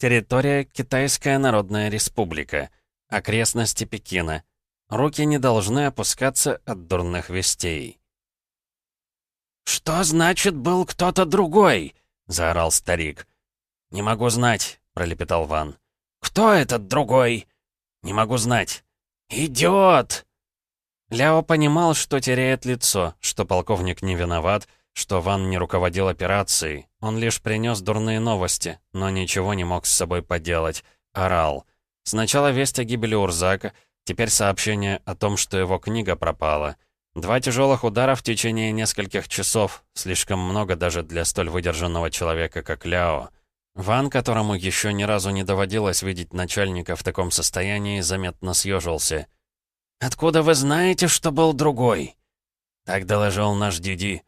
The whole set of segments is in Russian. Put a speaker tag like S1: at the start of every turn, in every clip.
S1: Территория Китайская Народная Республика. Окрестности Пекина. Руки не должны опускаться от дурных вестей.
S2: «Что значит был кто-то другой?» — заорал старик.
S1: «Не могу знать», — пролепетал Ван.
S2: «Кто этот другой?»
S1: «Не могу знать».
S2: «Идиот!»
S1: Ляо понимал, что теряет лицо, что полковник не виноват, что Ван не руководил операцией. Он лишь принес дурные новости, но ничего не мог с собой поделать. Орал. Сначала весть о гибели Урзака, теперь сообщение о том, что его книга пропала. Два тяжелых удара в течение нескольких часов, слишком много даже для столь выдержанного человека, как Ляо. Ван, которому еще ни разу не доводилось видеть начальника в таком состоянии, заметно съежился.
S2: «Откуда вы знаете, что был другой?»
S1: Так доложил наш Диди.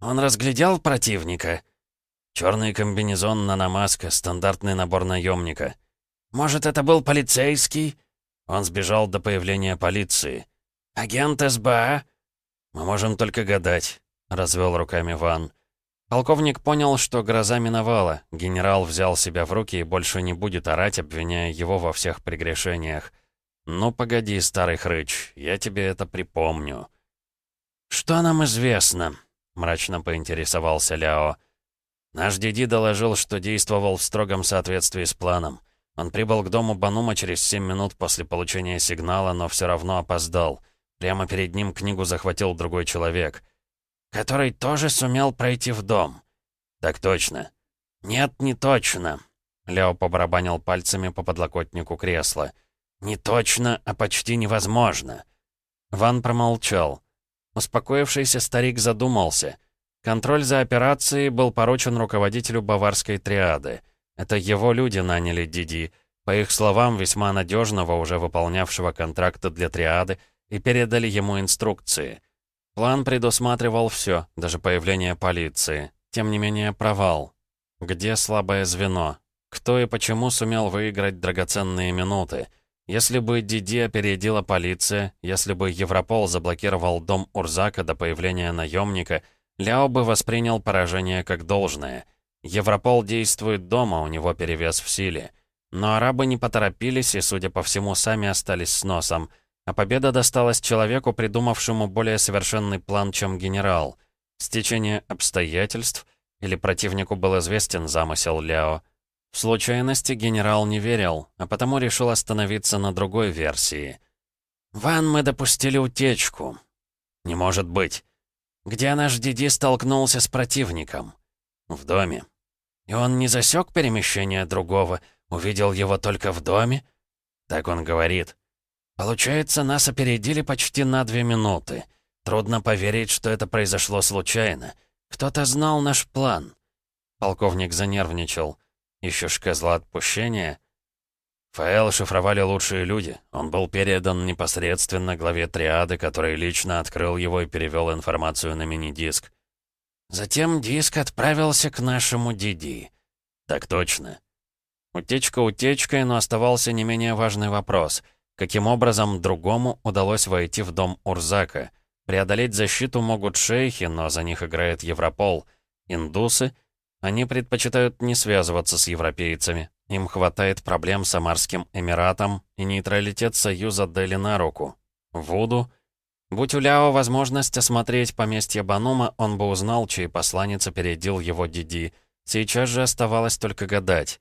S2: Он разглядел противника.
S1: Черный комбинезон, наномаска, стандартный набор наемника.
S2: Может, это был полицейский?
S1: Он сбежал до появления полиции.
S2: Агент СБА?
S1: Мы можем только гадать, развел руками Ван. Полковник понял, что гроза миновала. Генерал взял себя в руки и больше не будет орать, обвиняя его во всех прегрешениях. «Ну, погоди, старый хрыч, я тебе это припомню».
S2: «Что нам известно?»
S1: — мрачно поинтересовался Ляо. Наш Диди доложил, что действовал в строгом соответствии с планом. Он прибыл к дому Банума через семь минут после получения сигнала, но все равно опоздал. Прямо перед ним книгу захватил другой человек.
S2: «Который тоже сумел пройти в дом?»
S1: «Так точно».
S2: «Нет, не точно».
S1: Ляо побарабанил пальцами по подлокотнику кресла.
S2: «Не точно, а почти невозможно».
S1: Ван промолчал. Успокоившийся старик задумался. Контроль за операцией был поручен руководителю баварской триады. Это его люди наняли Диди, по их словам, весьма надежного, уже выполнявшего контракты для триады, и передали ему инструкции. План предусматривал все, даже появление полиции. Тем не менее, провал. Где слабое звено? Кто и почему сумел выиграть драгоценные минуты? Если бы Диди опередила полиция, если бы Европол заблокировал дом Урзака до появления наемника, Ляо бы воспринял поражение как должное. Европол действует дома, у него перевес в силе. Но арабы не поторопились и, судя по всему, сами остались с носом. А победа досталась человеку, придумавшему более совершенный план, чем генерал. Стечение обстоятельств или противнику был известен замысел Ляо. В случайности генерал не верил, а потому решил остановиться на другой версии.
S2: «Ван, мы допустили утечку».
S1: «Не может быть».
S2: «Где наш Диди столкнулся с противником?»
S1: «В доме».
S2: «И он не засек перемещение другого, увидел его только в доме?»
S1: «Так он говорит».
S2: «Получается, нас опередили почти на две минуты. Трудно поверить, что это произошло случайно. Кто-то знал наш план».
S1: Полковник занервничал. Ищешь козла отпущения? Файл шифровали лучшие люди. Он был передан непосредственно главе триады, который лично открыл его и перевел информацию на мини-диск.
S2: Затем диск отправился к нашему Диди.
S1: Так точно. Утечка утечкой, но оставался не менее важный вопрос. Каким образом другому удалось войти в дом Урзака? Преодолеть защиту могут шейхи, но за них играет Европол. Индусы они предпочитают не связываться с европейцами. Им хватает проблем с Амарским Эмиратом, и нейтралитет Союза дали на руку. Вуду. Будь у Ляо возможность осмотреть поместье Банума, он бы узнал, чей посланец опередил его Диди. Сейчас же оставалось только гадать.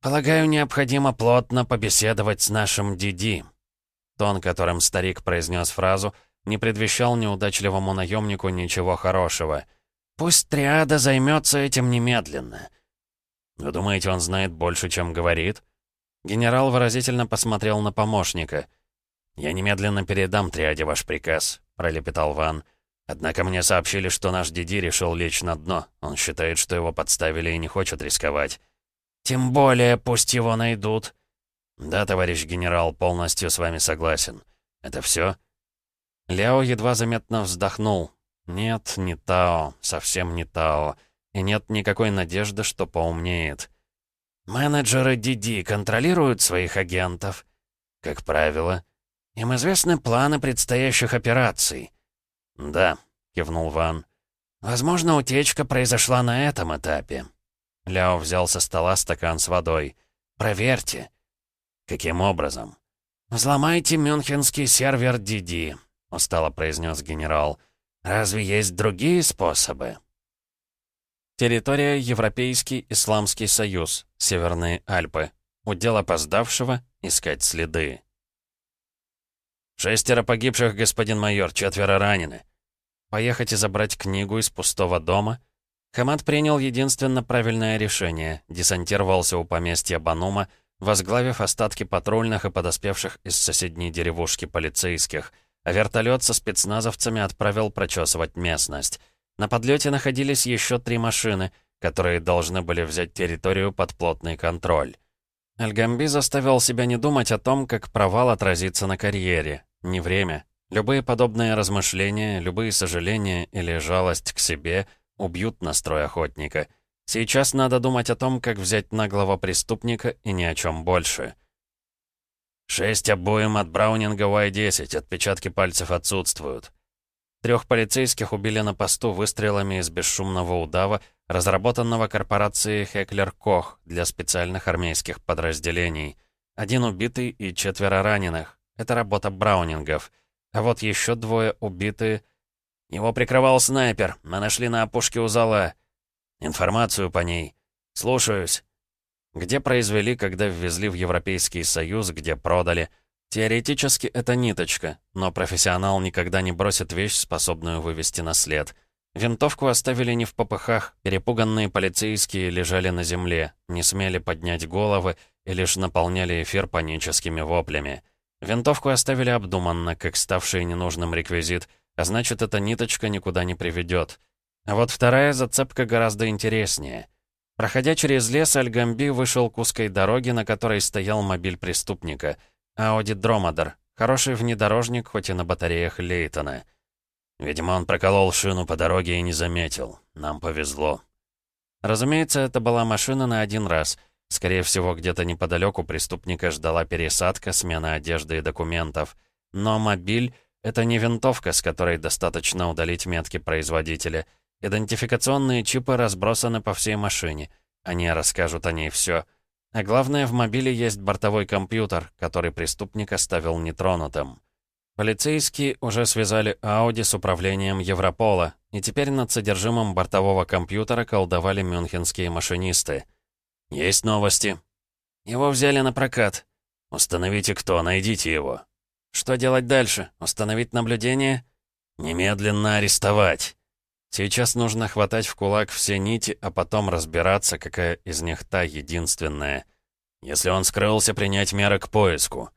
S2: «Полагаю, необходимо плотно побеседовать с нашим Диди».
S1: Тон, которым старик произнес фразу, не предвещал неудачливому наемнику ничего хорошего —
S2: Пусть триада займется этим немедленно.
S1: Вы думаете, он знает больше, чем говорит? Генерал выразительно посмотрел на помощника. «Я немедленно передам триаде ваш приказ», — пролепетал Ван. «Однако мне сообщили, что наш Диди решил лечь на дно. Он считает, что его подставили и не хочет рисковать».
S2: «Тем более пусть его найдут».
S1: «Да, товарищ генерал, полностью с вами согласен. Это все?» Ляо едва заметно вздохнул. Нет, не Тао, совсем не Тао. И нет никакой надежды, что поумнеет.
S2: Менеджеры Диди контролируют своих агентов?
S1: Как правило.
S2: Им известны планы предстоящих операций?
S1: Да, кивнул Ван.
S2: Возможно, утечка произошла на этом этапе.
S1: Ляо взял со стола стакан с водой. «Проверьте». «Каким образом?» «Взломайте мюнхенский сервер Диди», — устало произнес генерал. «Разве есть другие способы?» Территория Европейский Исламский Союз, Северные Альпы. Удел опоздавшего — искать следы. «Шестеро погибших, господин майор, четверо ранены. Поехать и забрать книгу из пустого дома?» Хамад принял единственно правильное решение, десантировался у поместья Банума, возглавив остатки патрульных и подоспевших из соседней деревушки полицейских, а вертолет со спецназовцами отправил прочесывать местность. На подлете находились еще три машины, которые должны были взять территорию под плотный контроль. Альгамби заставил себя не думать о том, как провал отразится на карьере. Не время. Любые подобные размышления, любые сожаления или жалость к себе убьют настрой охотника. Сейчас надо думать о том, как взять наглого преступника и ни о чем больше. Шесть обоим от Браунинга Y-10, отпечатки пальцев отсутствуют. Трех полицейских убили на посту выстрелами из бесшумного удава, разработанного корпорацией Хеклер Кох для специальных армейских подразделений. Один убитый и четверо раненых. Это работа Браунингов. А вот еще двое убиты. Его прикрывал снайпер. Мы нашли на опушке у зала. Информацию по ней. Слушаюсь. Где произвели, когда ввезли в Европейский Союз, где продали. Теоретически это ниточка, но профессионал никогда не бросит вещь, способную вывести на след. Винтовку оставили не в попыхах, перепуганные полицейские лежали на земле, не смели поднять головы и лишь наполняли эфир паническими воплями. Винтовку оставили обдуманно, как ставший ненужным реквизит, а значит, эта ниточка никуда не приведет. А вот вторая зацепка гораздо интереснее. Проходя через лес, Альгамби вышел к узкой дороге, на которой стоял мобиль преступника — Ауди Дромадер. Хороший внедорожник, хоть и на батареях Лейтона. Видимо, он проколол шину по дороге и не заметил. Нам повезло. Разумеется, это была машина на один раз. Скорее всего, где-то неподалеку преступника ждала пересадка, смена одежды и документов. Но мобиль — это не винтовка, с которой достаточно удалить метки производителя. Идентификационные чипы разбросаны по всей машине. Они расскажут о ней все. А главное, в мобиле есть бортовой компьютер, который преступник оставил нетронутым. Полицейские уже связали Ауди с управлением Европола, и теперь над содержимым бортового компьютера колдовали мюнхенские машинисты. «Есть новости?» «Его взяли на прокат». «Установите кто, найдите его». «Что делать дальше? Установить наблюдение?» «Немедленно арестовать». Сейчас нужно хватать в кулак все нити, а потом разбираться, какая из них та единственная. Если он скрылся, принять меры к поиску.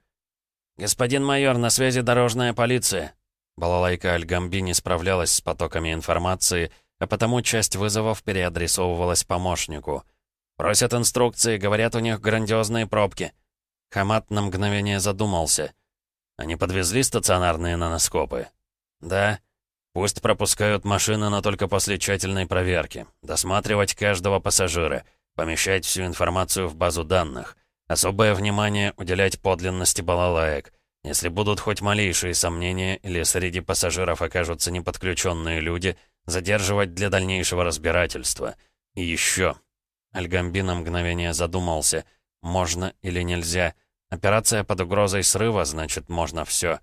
S1: «Господин майор, на связи дорожная полиция». Балалайка Альгамби не справлялась с потоками информации, а потому часть вызовов переадресовывалась помощнику. «Просят инструкции, говорят, у них грандиозные пробки». Хамат на мгновение задумался. «Они подвезли стационарные наноскопы?» «Да». Пусть пропускают машины, но только после тщательной проверки. Досматривать каждого пассажира. Помещать всю информацию в базу данных. Особое внимание уделять подлинности балалаек. Если будут хоть малейшие сомнения или среди пассажиров окажутся неподключенные люди, задерживать для дальнейшего разбирательства. И еще. Альгамби на мгновение задумался. Можно или нельзя. Операция под угрозой срыва, значит, можно все.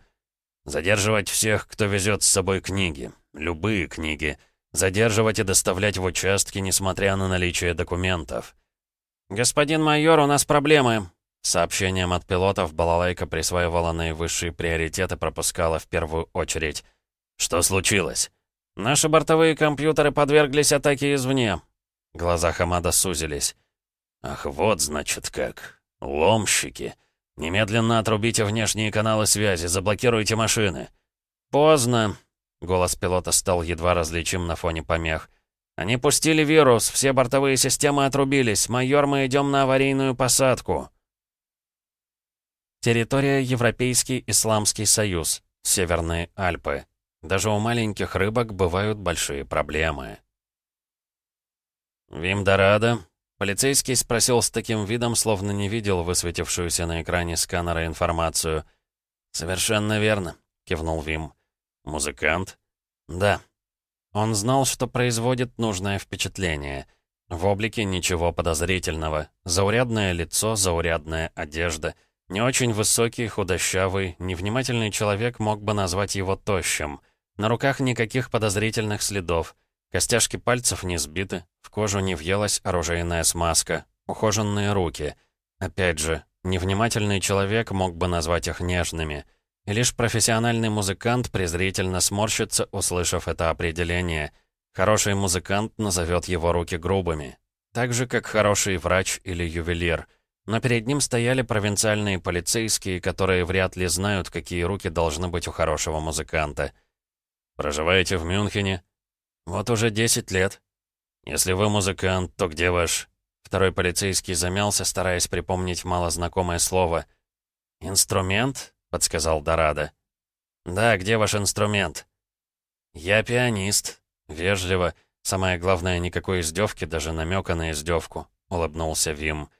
S1: Задерживать всех, кто везет с собой книги. Любые книги. Задерживать и доставлять в участки, несмотря на наличие документов. «Господин майор, у нас проблемы», Сообщением от пилотов балалайка присваивала наивысшие приоритеты, пропускала в первую очередь. «Что случилось?» «Наши бортовые компьютеры подверглись атаке извне». Глаза Хамада сузились. «Ах, вот, значит, как. Ломщики. «Немедленно отрубите внешние каналы связи, заблокируйте машины». «Поздно», — голос пилота стал едва различим на фоне помех. «Они пустили вирус, все бортовые системы отрубились. Майор, мы идем на аварийную посадку». Территория Европейский Исламский Союз, Северные Альпы. Даже у маленьких рыбок бывают большие проблемы. «Вимдорадо», Полицейский спросил с таким видом, словно не видел высветившуюся на экране сканера информацию. «Совершенно верно», — кивнул Вим. «Музыкант?» «Да». Он знал, что производит нужное впечатление. В облике ничего подозрительного. Заурядное лицо, заурядная одежда. Не очень высокий, худощавый, невнимательный человек мог бы назвать его тощим. На руках никаких подозрительных следов. Костяшки пальцев не сбиты, в кожу не въелась оружейная смазка. Ухоженные руки. Опять же, невнимательный человек мог бы назвать их нежными. И лишь профессиональный музыкант презрительно сморщится, услышав это определение. Хороший музыкант назовет его руки грубыми. Так же, как хороший врач или ювелир. Но перед ним стояли провинциальные полицейские, которые вряд ли знают, какие руки должны быть у хорошего музыканта. «Проживаете в Мюнхене?» «Вот уже 10 лет». «Если вы музыкант, то где ваш...» Второй полицейский замялся, стараясь припомнить малознакомое слово. «Инструмент?» — подсказал Дорадо. «Да, где ваш инструмент?» «Я пианист». Вежливо. Самое главное, никакой издевки, даже намека на издевку. Улыбнулся Вим.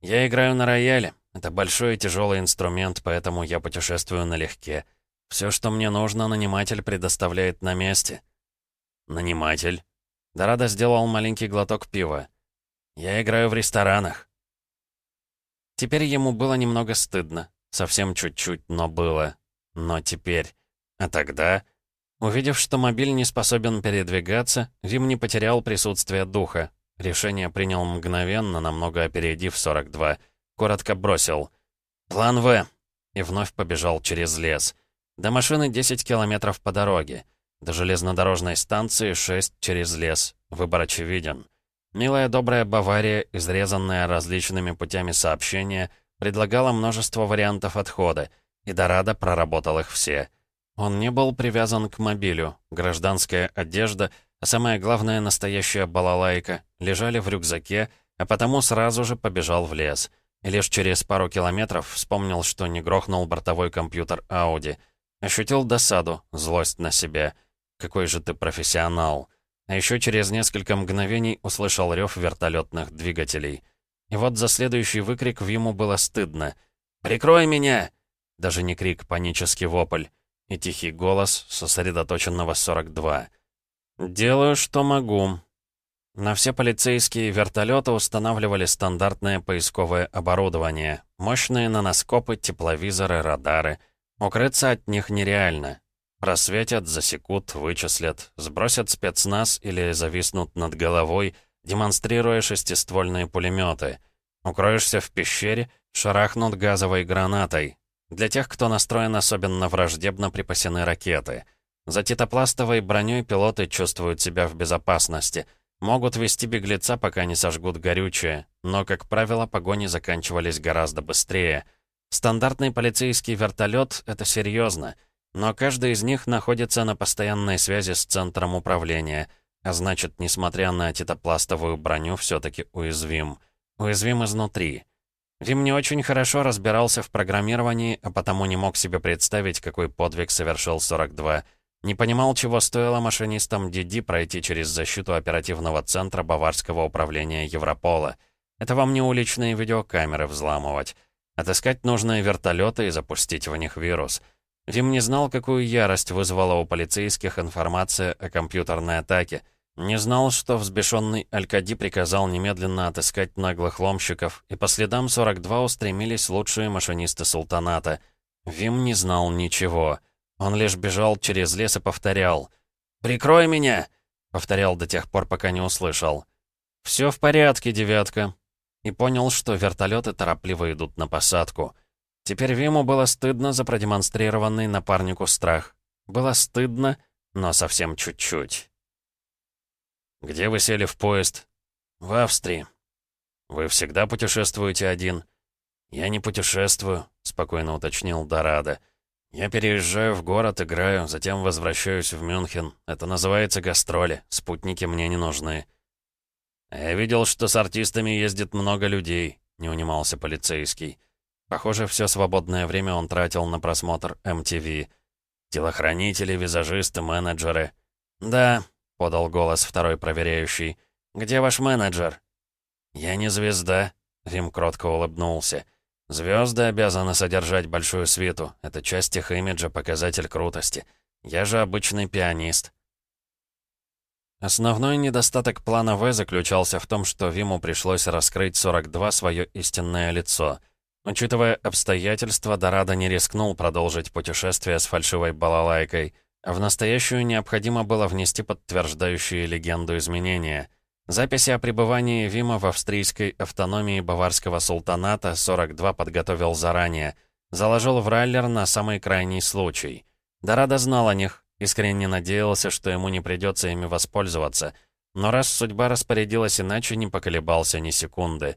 S1: «Я играю на рояле. Это большой и тяжелый инструмент, поэтому я путешествую налегке. Все, что мне нужно, наниматель предоставляет на месте». «Наниматель?» Дорадо сделал маленький глоток пива. Я играю в ресторанах». Теперь ему было немного стыдно. Совсем чуть-чуть, но было. Но теперь... А тогда... Увидев, что мобиль не способен передвигаться, Вим не потерял присутствие духа. Решение принял мгновенно, намного опередив 42. Коротко бросил. «План В!» И вновь побежал через лес. До машины 10 километров по дороге. До железнодорожной станции 6 через лес. Выбор очевиден. Милая добрая Бавария, изрезанная различными путями сообщения, предлагала множество вариантов отхода, и Дорадо проработал их все. Он не был привязан к мобилю, гражданская одежда, а самое главное, настоящая балалайка, лежали в рюкзаке, а потому сразу же побежал в лес. И лишь через пару километров вспомнил, что не грохнул бортовой компьютер Ауди. Ощутил досаду, злость на себя. «Какой же ты профессионал!» А еще через несколько мгновений услышал рев вертолетных двигателей. И вот за следующий выкрик в ему было стыдно. «Прикрой меня!» Даже не крик, панический вопль. И тихий голос сосредоточенного 42. «Делаю, что могу». На все полицейские вертолеты устанавливали стандартное поисковое оборудование. Мощные наноскопы, тепловизоры, радары. Укрыться от них нереально. Просветят, засекут, вычислят, сбросят спецназ или зависнут над головой, демонстрируя шестиствольные пулеметы. Укроешься в пещере, шарахнут газовой гранатой. Для тех, кто настроен особенно враждебно, припасены ракеты. За титопластовой броней пилоты чувствуют себя в безопасности. Могут вести беглеца, пока не сожгут горючее, но, как правило, погони заканчивались гораздо быстрее. Стандартный полицейский вертолет — это серьезно — но каждый из них находится на постоянной связи с центром управления, а значит, несмотря на титопластовую броню, все-таки уязвим. Уязвим изнутри. Вим не очень хорошо разбирался в программировании, а потому не мог себе представить, какой подвиг совершил 42. Не понимал, чего стоило машинистам Диди пройти через защиту оперативного центра Баварского управления Европола. Это вам не уличные видеокамеры взламывать. Отыскать нужные вертолеты и запустить в них вирус — Вим не знал, какую ярость вызвала у полицейских информация о компьютерной атаке. Не знал, что взбешенный Алькади приказал немедленно отыскать наглых ломщиков, и по следам 42 устремились лучшие машинисты султаната. Вим не знал ничего. Он лишь бежал через лес и повторял. «Прикрой меня!» Повторял до тех пор, пока не услышал. «Все в порядке, девятка». И понял, что вертолеты торопливо идут на посадку. Теперь Виму было стыдно за продемонстрированный напарнику страх. Было стыдно, но совсем чуть-чуть. «Где вы сели в поезд?» «В Австрии». «Вы всегда путешествуете один?» «Я не путешествую», — спокойно уточнил Дорадо. «Я переезжаю в город, играю, затем возвращаюсь в Мюнхен. Это называется гастроли. Спутники мне не нужны». «Я видел, что с артистами ездит много людей», — не унимался полицейский. Похоже, все свободное время он тратил на просмотр MTV. Телохранители, визажисты, менеджеры. «Да», — подал голос второй проверяющий. «Где ваш менеджер?» «Я не звезда», — Вим кротко улыбнулся. «Звезды обязаны содержать большую свиту. Это часть их имиджа, показатель крутости. Я же обычный пианист». Основной недостаток плана В заключался в том, что Виму пришлось раскрыть 42 свое истинное лицо. Учитывая обстоятельства, Дорадо не рискнул продолжить путешествие с фальшивой балалайкой, в настоящую необходимо было внести подтверждающие легенду изменения. Записи о пребывании Вима в австрийской автономии Баварского султаната 42 подготовил заранее, заложил в раллер на самый крайний случай. Дорадо знал о них, искренне надеялся, что ему не придется ими воспользоваться, но раз судьба распорядилась иначе, не поколебался ни секунды.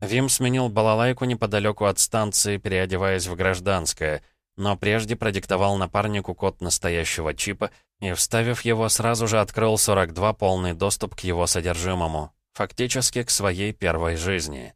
S1: Вим сменил балалайку неподалеку от станции, переодеваясь в гражданское, но прежде продиктовал напарнику код настоящего чипа и, вставив его, сразу же открыл 42 полный доступ к его содержимому, фактически к своей первой жизни.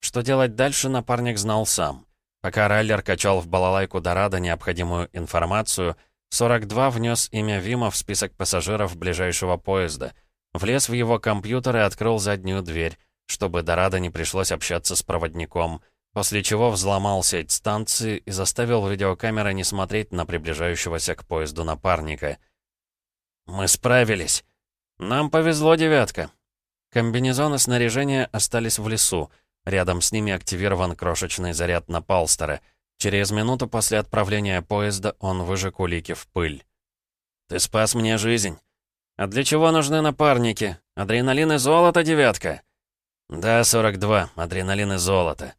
S1: Что делать дальше, напарник знал сам. Пока Райлер качал в балалайку Дорадо необходимую информацию, 42 внес имя Вима в список пассажиров ближайшего поезда, влез в его компьютер и открыл заднюю дверь, чтобы Дорадо не пришлось общаться с проводником, после чего взломал сеть станции и заставил видеокамеры не смотреть на приближающегося к поезду напарника — «Мы справились. Нам повезло, девятка». Комбинезоны снаряжения остались в лесу. Рядом с ними активирован крошечный заряд на Палстера. Через минуту после отправления поезда он выжег улики в пыль. «Ты спас мне жизнь. А для чего нужны напарники? Адреналин и золото, девятка?» «Да, 42. Адреналин и золото».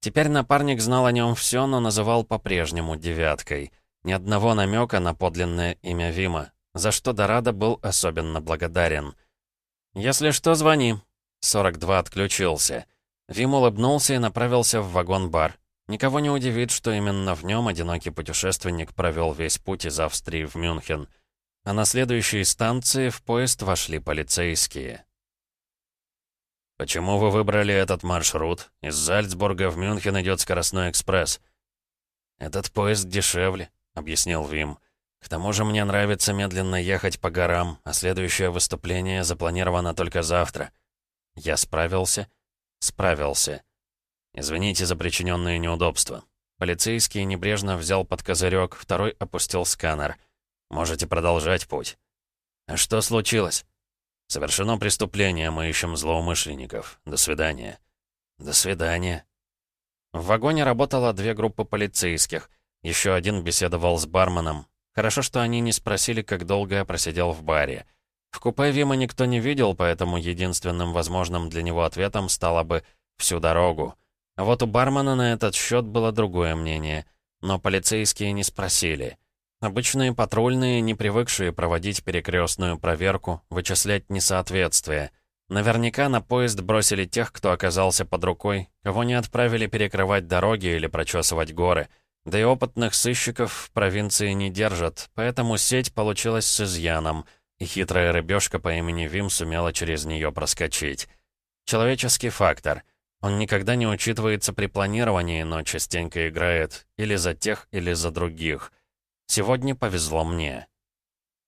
S1: Теперь напарник знал о нем все, но называл по-прежнему девяткой. Ни одного намека на подлинное имя Вима за что Дорадо был особенно благодарен. «Если что, звони». 42 отключился. Вим улыбнулся и направился в вагон-бар. Никого не удивит, что именно в нем одинокий путешественник провел весь путь из Австрии в Мюнхен. А на следующей станции в поезд вошли полицейские. «Почему вы выбрали этот маршрут? Из Зальцбурга в Мюнхен идет скоростной экспресс». «Этот поезд дешевле», — объяснил Вим. К тому же мне нравится медленно ехать по горам, а следующее выступление запланировано только завтра. Я справился? Справился. Извините за причиненные неудобства. Полицейский небрежно взял под козырек, второй опустил сканер. Можете продолжать путь. А что случилось? Совершено преступление, мы ищем злоумышленников. До свидания. До свидания. В вагоне работало две группы полицейских. Еще один беседовал с барменом, Хорошо, что они не спросили, как долго я просидел в баре. В купе Вима никто не видел, поэтому единственным возможным для него ответом стало бы «всю дорогу». А вот у бармена на этот счет было другое мнение. Но полицейские не спросили. Обычные патрульные, не привыкшие проводить перекрестную проверку, вычислять несоответствие. Наверняка на поезд бросили тех, кто оказался под рукой, кого не отправили перекрывать дороги или прочесывать горы — да и опытных сыщиков в провинции не держат, поэтому сеть получилась с изъяном, и хитрая рыбешка по имени Вим сумела через нее проскочить. Человеческий фактор. Он никогда не учитывается при планировании, но частенько играет или за тех, или за других. Сегодня повезло мне.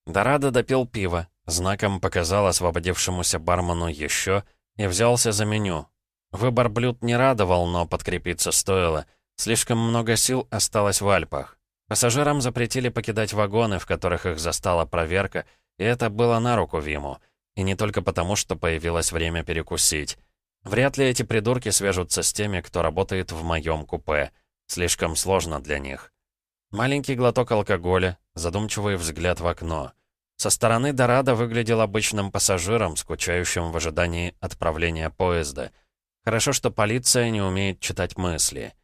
S1: Дорадо допил пиво, знаком показал освободившемуся бармену еще и взялся за меню. Выбор блюд не радовал, но подкрепиться стоило — Слишком много сил осталось в Альпах. Пассажирам запретили покидать вагоны, в которых их застала проверка, и это было на руку Виму. И не только потому, что появилось время перекусить. Вряд ли эти придурки свяжутся с теми, кто работает в моем купе. Слишком сложно для них. Маленький глоток алкоголя, задумчивый взгляд в окно. Со стороны Дорадо выглядел обычным пассажиром, скучающим в ожидании отправления поезда. Хорошо, что полиция не умеет читать мысли.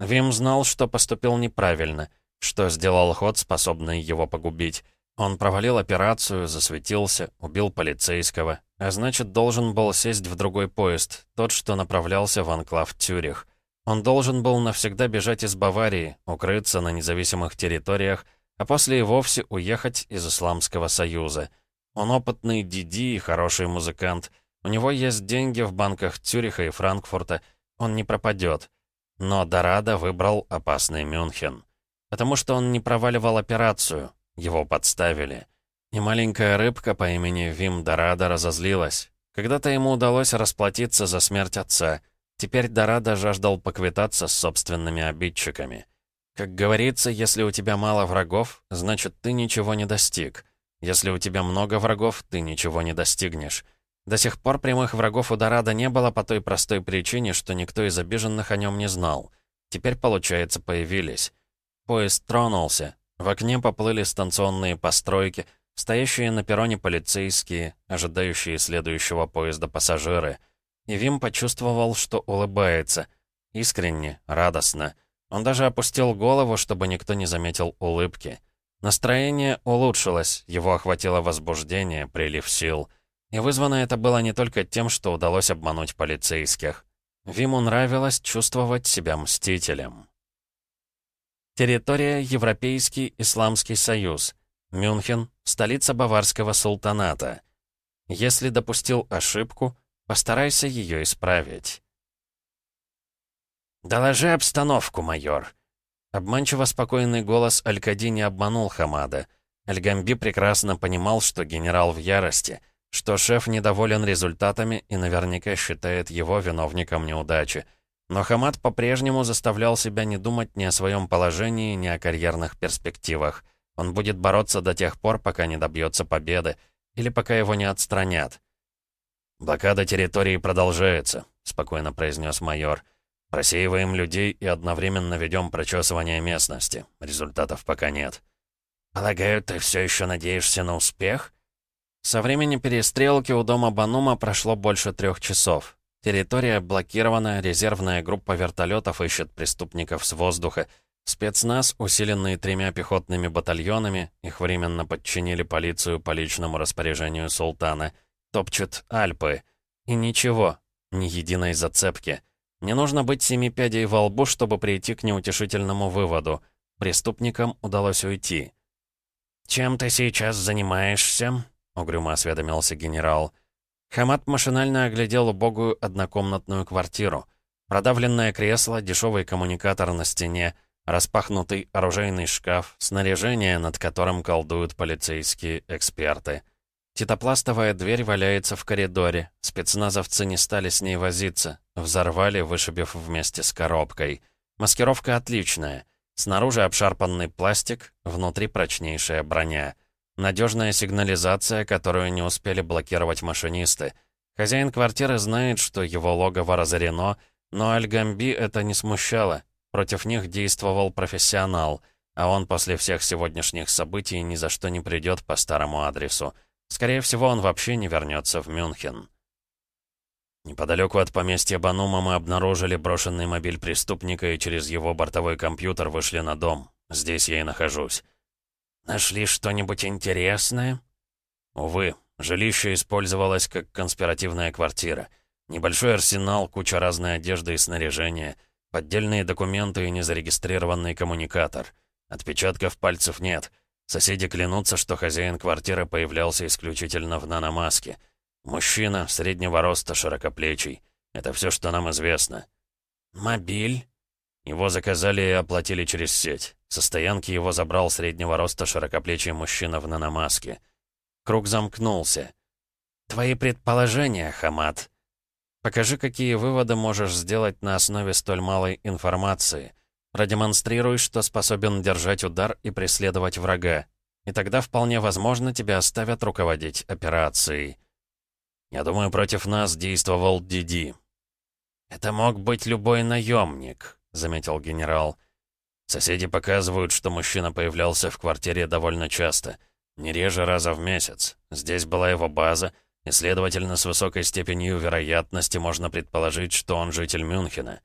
S1: Вим знал, что поступил неправильно, что сделал ход, способный его погубить. Он провалил операцию, засветился, убил полицейского, а значит, должен был сесть в другой поезд, тот, что направлялся в анклав Тюрих. Он должен был навсегда бежать из Баварии, укрыться на независимых территориях, а после и вовсе уехать из Исламского Союза. Он опытный диди и хороший музыкант. У него есть деньги в банках Тюриха и Франкфурта. Он не пропадет. Но Дорадо выбрал опасный Мюнхен. Потому что он не проваливал операцию, его подставили. И маленькая рыбка по имени Вим Дорадо разозлилась. Когда-то ему удалось расплатиться за смерть отца. Теперь Дорадо жаждал поквитаться с собственными обидчиками. Как говорится, если у тебя мало врагов, значит, ты ничего не достиг. Если у тебя много врагов, ты ничего не достигнешь. До сих пор прямых врагов у Дорадо не было по той простой причине, что никто из обиженных о нем не знал. Теперь, получается, появились. Поезд тронулся. В окне поплыли станционные постройки, стоящие на перроне полицейские, ожидающие следующего поезда пассажиры. И Вим почувствовал, что улыбается. Искренне, радостно. Он даже опустил голову, чтобы никто не заметил улыбки. Настроение улучшилось, его охватило возбуждение, прилив сил. И вызвано это было не только тем, что удалось обмануть полицейских. Виму нравилось чувствовать себя мстителем. Территория Европейский Исламский Союз. Мюнхен, столица Баварского султаната. Если допустил ошибку, постарайся ее исправить. «Доложи обстановку, майор», Обманчиво спокойный голос Алькади не обманул Хамада. Альгамби прекрасно понимал, что генерал в ярости, что шеф недоволен результатами и наверняка считает его виновником неудачи. Но Хамад по-прежнему заставлял себя не думать ни о своем положении, ни о карьерных перспективах. Он будет бороться до тех пор, пока не добьется победы, или пока его не отстранят. «Блокада территории продолжается», — спокойно произнес майор. Просеиваем людей и одновременно ведем прочесывание местности. Результатов пока нет.
S2: Полагаю, ты все еще надеешься на успех?
S1: Со времени перестрелки у дома Банума прошло больше трех часов. Территория блокирована, резервная группа вертолетов ищет преступников с воздуха. Спецназ, усиленный тремя пехотными батальонами, их временно подчинили полицию по личному распоряжению султана, топчет Альпы. И ничего, ни единой зацепки. Не нужно быть семи пядей во лбу, чтобы прийти к неутешительному выводу. Преступникам удалось уйти.
S2: «Чем ты сейчас занимаешься?» — угрюмо осведомился генерал.
S1: Хамат машинально оглядел убогую однокомнатную квартиру. Продавленное кресло, дешевый коммуникатор на стене, распахнутый оружейный шкаф, снаряжение, над которым колдуют полицейские эксперты. Титопластовая дверь валяется в коридоре. Спецназовцы не стали с ней возиться. Взорвали, вышибив вместе с коробкой. Маскировка отличная. Снаружи обшарпанный пластик, внутри прочнейшая броня. Надежная сигнализация, которую не успели блокировать машинисты. Хозяин квартиры знает, что его логово разорено, но Альгамби это не смущало. Против них действовал профессионал, а он после всех сегодняшних событий ни за что не придет по старому адресу. Скорее всего, он вообще не вернется в Мюнхен. Неподалеку от поместья Банума мы обнаружили брошенный мобиль преступника и через его бортовой компьютер вышли на дом. Здесь я и нахожусь.
S2: Нашли что-нибудь интересное?
S1: Увы, жилище использовалось как конспиративная квартира. Небольшой арсенал, куча разной одежды и снаряжения, поддельные документы и незарегистрированный коммуникатор. Отпечатков пальцев нет. Соседи клянутся, что хозяин квартиры появлялся исключительно в наномаске. Мужчина, среднего роста, широкоплечий. Это все, что нам известно.
S2: «Мобиль?»
S1: Его заказали и оплатили через сеть. Со стоянки его забрал среднего роста широкоплечий мужчина в наномаске. Круг замкнулся.
S2: «Твои предположения, Хамат?»
S1: «Покажи, какие выводы можешь сделать на основе столь малой информации. Продемонстрируй, что способен держать удар и преследовать врага. И тогда вполне возможно тебя оставят руководить операцией. Я думаю, против нас действовал Диди.
S2: «Это мог быть любой наемник», — заметил генерал.
S1: Соседи показывают, что мужчина появлялся в квартире довольно часто, не реже раза в месяц. Здесь была его база, и, следовательно, с высокой степенью вероятности можно предположить, что он житель Мюнхена.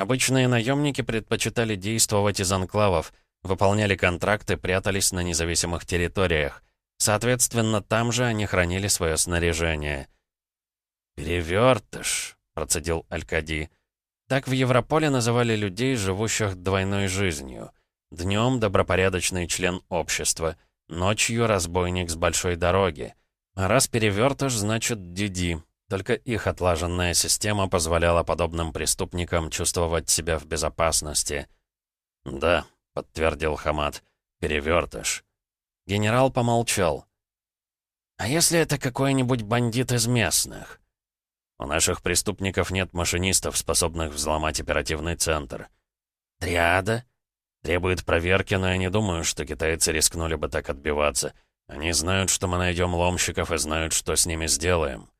S1: Обычные наемники предпочитали действовать из анклавов, выполняли контракты, прятались на независимых территориях. Соответственно, там же они хранили свое снаряжение.
S2: «Перевертыш», — процедил Алькади.
S1: Так в Европоле называли людей, живущих двойной жизнью. Днем добропорядочный член общества, ночью разбойник с большой дороги. А раз перевертыш, значит Диди, только их отлаженная система позволяла подобным преступникам чувствовать себя в безопасности.
S2: «Да», — подтвердил Хамад, — «перевертыш».
S1: Генерал помолчал.
S2: «А если это какой-нибудь бандит из местных?»
S1: «У наших преступников нет машинистов, способных взломать оперативный центр».
S2: «Триада?»
S1: «Требует проверки, но я не думаю, что китайцы рискнули бы так отбиваться. Они знают, что мы найдем ломщиков и знают, что с ними сделаем.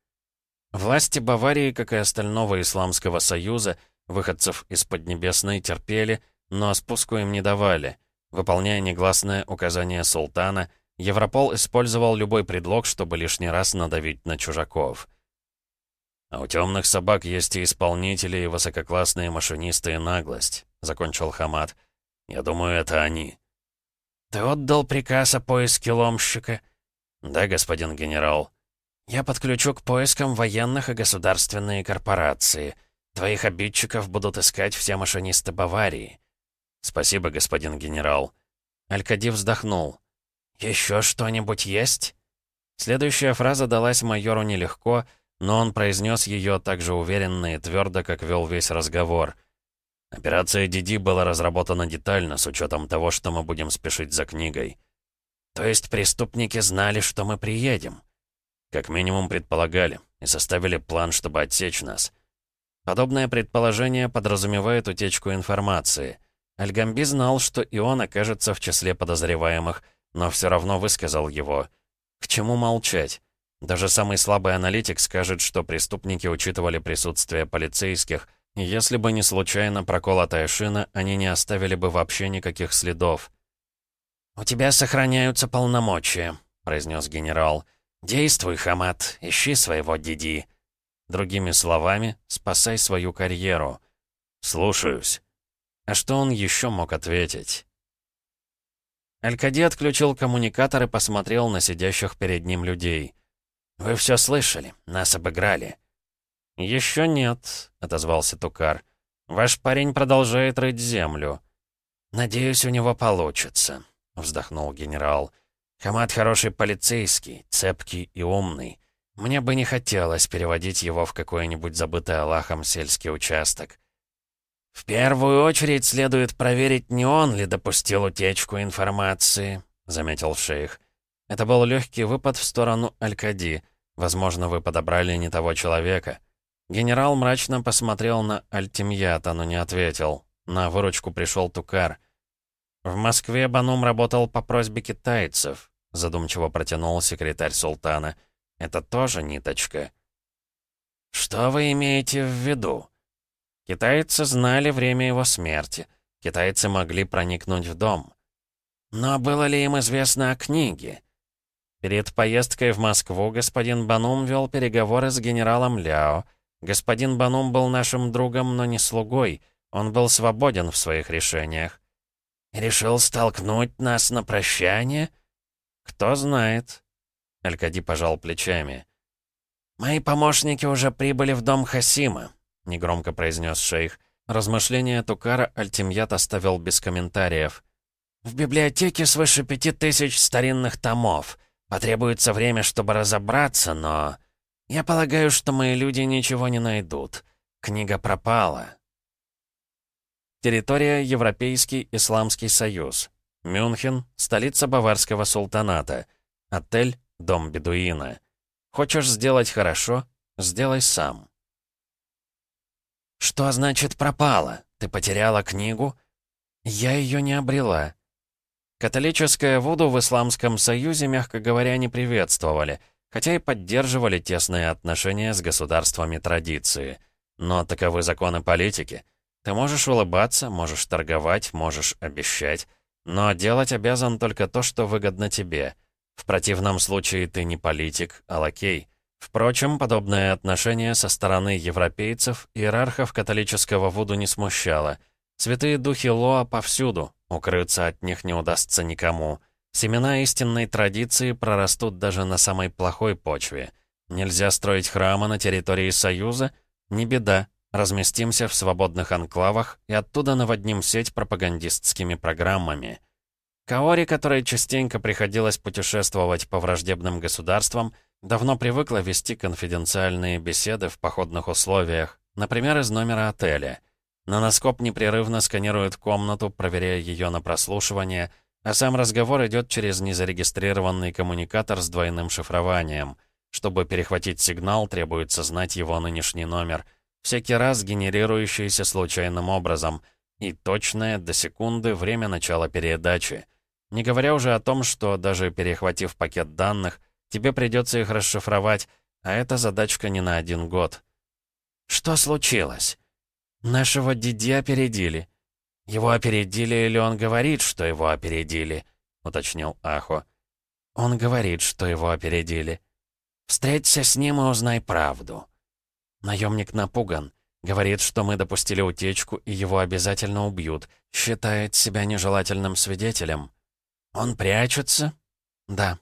S2: Власти Баварии, как и остального Исламского Союза, выходцев из Поднебесной терпели, но спуску им не давали. Выполняя негласное указание султана, Европол использовал любой предлог, чтобы лишний раз надавить на чужаков.
S1: «А у темных собак есть и исполнители, и высококлассные машинисты, и наглость», — закончил Хамад. «Я думаю, это они».
S2: «Ты отдал приказ о поиске ломщика?»
S1: «Да, господин генерал».
S2: «Я подключу к поискам военных и государственные корпорации. Твоих обидчиков будут искать все машинисты Баварии».
S1: «Спасибо, господин генерал».
S2: Алькади вздохнул. «Еще что-нибудь есть?» Следующая фраза далась майору нелегко, но он произнес ее так же уверенно и твердо, как вел весь разговор.
S1: «Операция Диди была разработана детально, с учетом того, что мы будем спешить за книгой».
S2: «То есть преступники знали, что мы приедем?»
S1: Как минимум предполагали, и составили план, чтобы отсечь нас.
S2: Подобное предположение подразумевает утечку информации. Альгамби знал, что и он окажется в числе подозреваемых, но все равно высказал его. К чему молчать? Даже самый слабый аналитик скажет, что преступники учитывали присутствие полицейских, и если бы не случайно проколотая шина, они не оставили бы вообще никаких следов. «У тебя сохраняются полномочия», — произнес генерал. «Действуй, Хамат, ищи своего Диди». Другими словами, спасай свою карьеру.
S1: «Слушаюсь».
S2: А что он еще мог ответить? Алькади отключил коммуникатор и посмотрел на сидящих перед ним людей. «Вы все слышали? Нас обыграли». «Еще нет», — отозвался Тукар. «Ваш парень продолжает рыть землю». «Надеюсь, у него получится», — вздохнул генерал. Хамат хороший полицейский, цепкий и умный. Мне бы не хотелось переводить его в какой-нибудь забытый Аллахом сельский участок. «В первую очередь следует проверить, не он ли допустил утечку информации», — заметил шейх. Это был легкий выпад в сторону Аль-Кади. Возможно, вы подобрали не того человека. Генерал мрачно посмотрел на Альтимьята, но не ответил. На выручку пришел Тукар. В Москве Банум работал по просьбе китайцев. — задумчиво протянул секретарь султана. «Это тоже ниточка». «Что вы имеете в виду?» Китайцы знали время его смерти. Китайцы могли проникнуть в дом. Но было ли им известно о книге? Перед поездкой в Москву господин Банум вел переговоры с генералом Ляо. Господин Банум был нашим другом, но не слугой. Он был свободен в своих решениях. «Решил столкнуть нас на прощание?» «Кто знает?» Алькади пожал плечами. «Мои помощники уже прибыли в дом Хасима», — негромко произнес шейх. Размышления Тукара Альтимьят оставил без комментариев. «В библиотеке свыше пяти тысяч старинных томов. Потребуется время, чтобы разобраться, но... Я полагаю, что мои люди ничего не найдут. Книга пропала». Территория Европейский Исламский Союз. Мюнхен, столица Баварского султаната. Отель «Дом бедуина». Хочешь сделать хорошо? Сделай сам. «Что значит пропала? Ты потеряла книгу?» «Я ее не обрела». Католическое Вуду в Исламском Союзе, мягко говоря, не приветствовали, хотя и поддерживали тесные отношения с государствами традиции. Но таковы законы политики. Ты можешь улыбаться, можешь торговать, можешь обещать. Но делать обязан только то, что выгодно тебе. В противном случае ты не политик, а лакей. Впрочем, подобное отношение со стороны европейцев иерархов католического Вуду не смущало. Святые духи Лоа повсюду, укрыться от них не удастся никому. Семена истинной традиции прорастут даже на самой плохой почве. Нельзя строить храмы на территории Союза? Не беда, Разместимся в свободных анклавах и оттуда наводним сеть пропагандистскими программами. Каори, которой частенько приходилось путешествовать по враждебным государствам, давно привыкла вести конфиденциальные беседы в походных условиях, например, из номера отеля. Наноскоп непрерывно сканирует комнату, проверяя ее на прослушивание, а сам разговор идет через незарегистрированный коммуникатор с двойным шифрованием. Чтобы перехватить сигнал, требуется знать его нынешний номер — всякий раз генерирующийся случайным образом, и точное до секунды время начала передачи.
S1: Не говоря уже о том, что даже перехватив пакет данных, тебе придется их расшифровать, а это задачка не на один год. Что случилось? Нашего Диди опередили. Его опередили или он говорит, что его опередили? Уточнил Ахо. Он говорит, что его опередили. Встреться с ним и узнай правду. Наемник напуган. Говорит, что мы допустили утечку, и его обязательно убьют. Считает себя нежелательным свидетелем. Он прячется? Да.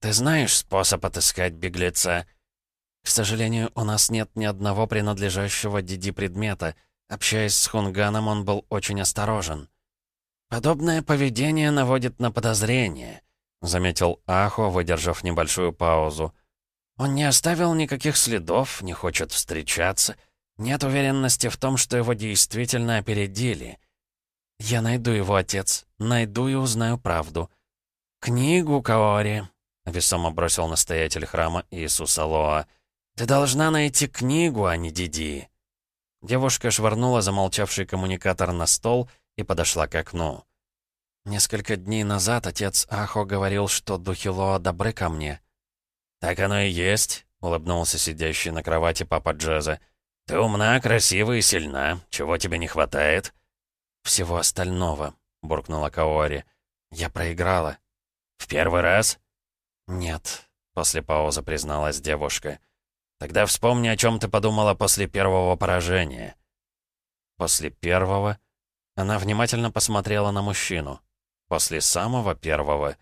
S1: Ты знаешь способ отыскать беглеца? К сожалению, у нас нет ни одного принадлежащего Диди предмета. Общаясь с Хунганом, он был очень осторожен. Подобное поведение наводит на подозрение, заметил Ахо, выдержав небольшую паузу. Он не оставил никаких следов, не хочет встречаться. Нет уверенности в том, что его действительно опередили. Я найду его, отец. Найду и узнаю правду. Книгу, Каори, весомо бросил настоятель храма Иисуса Лоа. Ты должна найти книгу, а не Диди. Девушка швырнула замолчавший коммуникатор на стол и подошла к окну. Несколько дней назад отец Ахо говорил, что духи Лоа добры ко мне. «Так оно и есть», — улыбнулся сидящий на кровати папа Джеза. «Ты умна, красива и сильна. Чего тебе не хватает?» «Всего остального», — буркнула Каори. «Я проиграла». «В первый раз?» «Нет», — после паузы призналась девушка. «Тогда вспомни, о чем ты подумала после первого поражения». «После первого?» Она внимательно посмотрела на мужчину. «После самого первого?»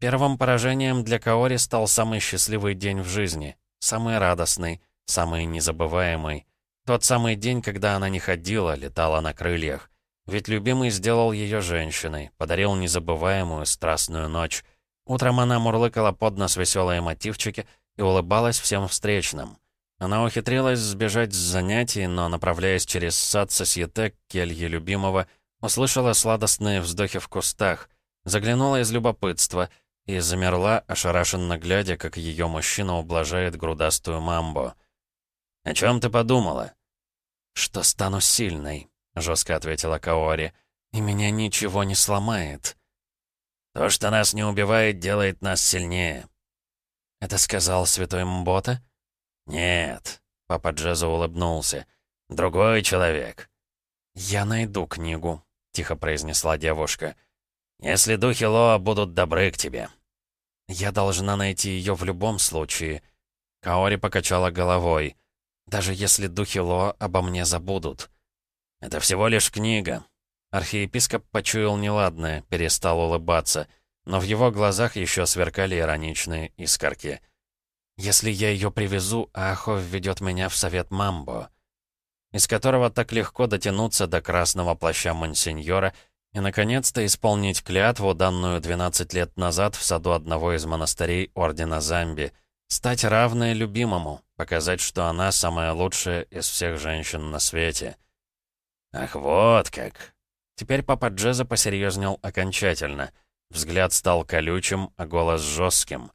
S1: Первым поражением для Каори стал самый счастливый день в жизни, самый радостный, самый незабываемый. Тот самый день, когда она не ходила, летала на крыльях. Ведь любимый сделал ее женщиной, подарил незабываемую страстную ночь. Утром она мурлыкала под нос веселые мотивчики и улыбалась всем встречным. Она ухитрилась сбежать с занятий, но, направляясь через сад Сосьете к келье любимого, услышала сладостные вздохи в кустах, заглянула из любопытства — и замерла, ошарашенно глядя, как ее мужчина ублажает грудастую мамбо. «О чем ты подумала?» «Что стану сильной», — жестко ответила Каори, «и меня ничего не сломает». «То, что нас не убивает, делает нас сильнее». «Это сказал святой Мбота?» «Нет», — папа Джеза улыбнулся. «Другой человек». «Я найду книгу», — тихо произнесла девушка. «Если духи Лоа будут добры к тебе». «Я должна найти ее в любом случае». Каори покачала головой. «Даже если духи Ло обо мне забудут». «Это всего лишь книга». Архиепископ почуял неладное, перестал улыбаться, но в его глазах еще сверкали ироничные искорки. «Если я ее привезу, Ахо введет меня в совет Мамбо» из которого так легко дотянуться до красного плаща Монсеньора и, наконец-то, исполнить клятву, данную 12 лет назад в саду одного из монастырей Ордена Замби. Стать равной любимому, показать, что она самая лучшая из всех женщин на свете. Ах, вот как! Теперь папа Джеза посерьезнел окончательно. Взгляд стал колючим, а голос жестким.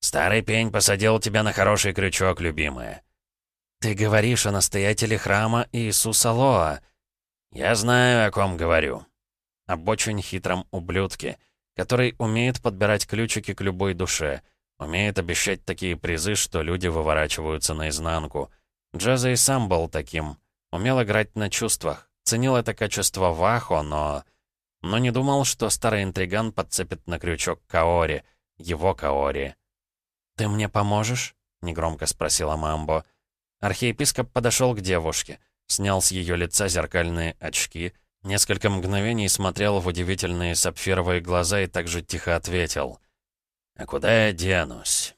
S1: «Старый пень посадил тебя на хороший крючок, любимая». «Ты говоришь о настоятеле храма Иисуса Лоа». «Я знаю, о ком говорю об очень хитром ублюдке, который умеет подбирать ключики к любой душе, умеет обещать такие призы, что люди выворачиваются наизнанку. Джаза и сам был таким. Умел играть на чувствах, ценил это качество Вахо, но... Но не думал, что старый интриган подцепит на крючок Каори, его Каори. «Ты мне поможешь?» — негромко спросила Мамбо. Архиепископ подошел к девушке, снял с ее лица зеркальные очки — Несколько мгновений смотрел в удивительные сапфировые глаза и также тихо ответил. «А куда я денусь?»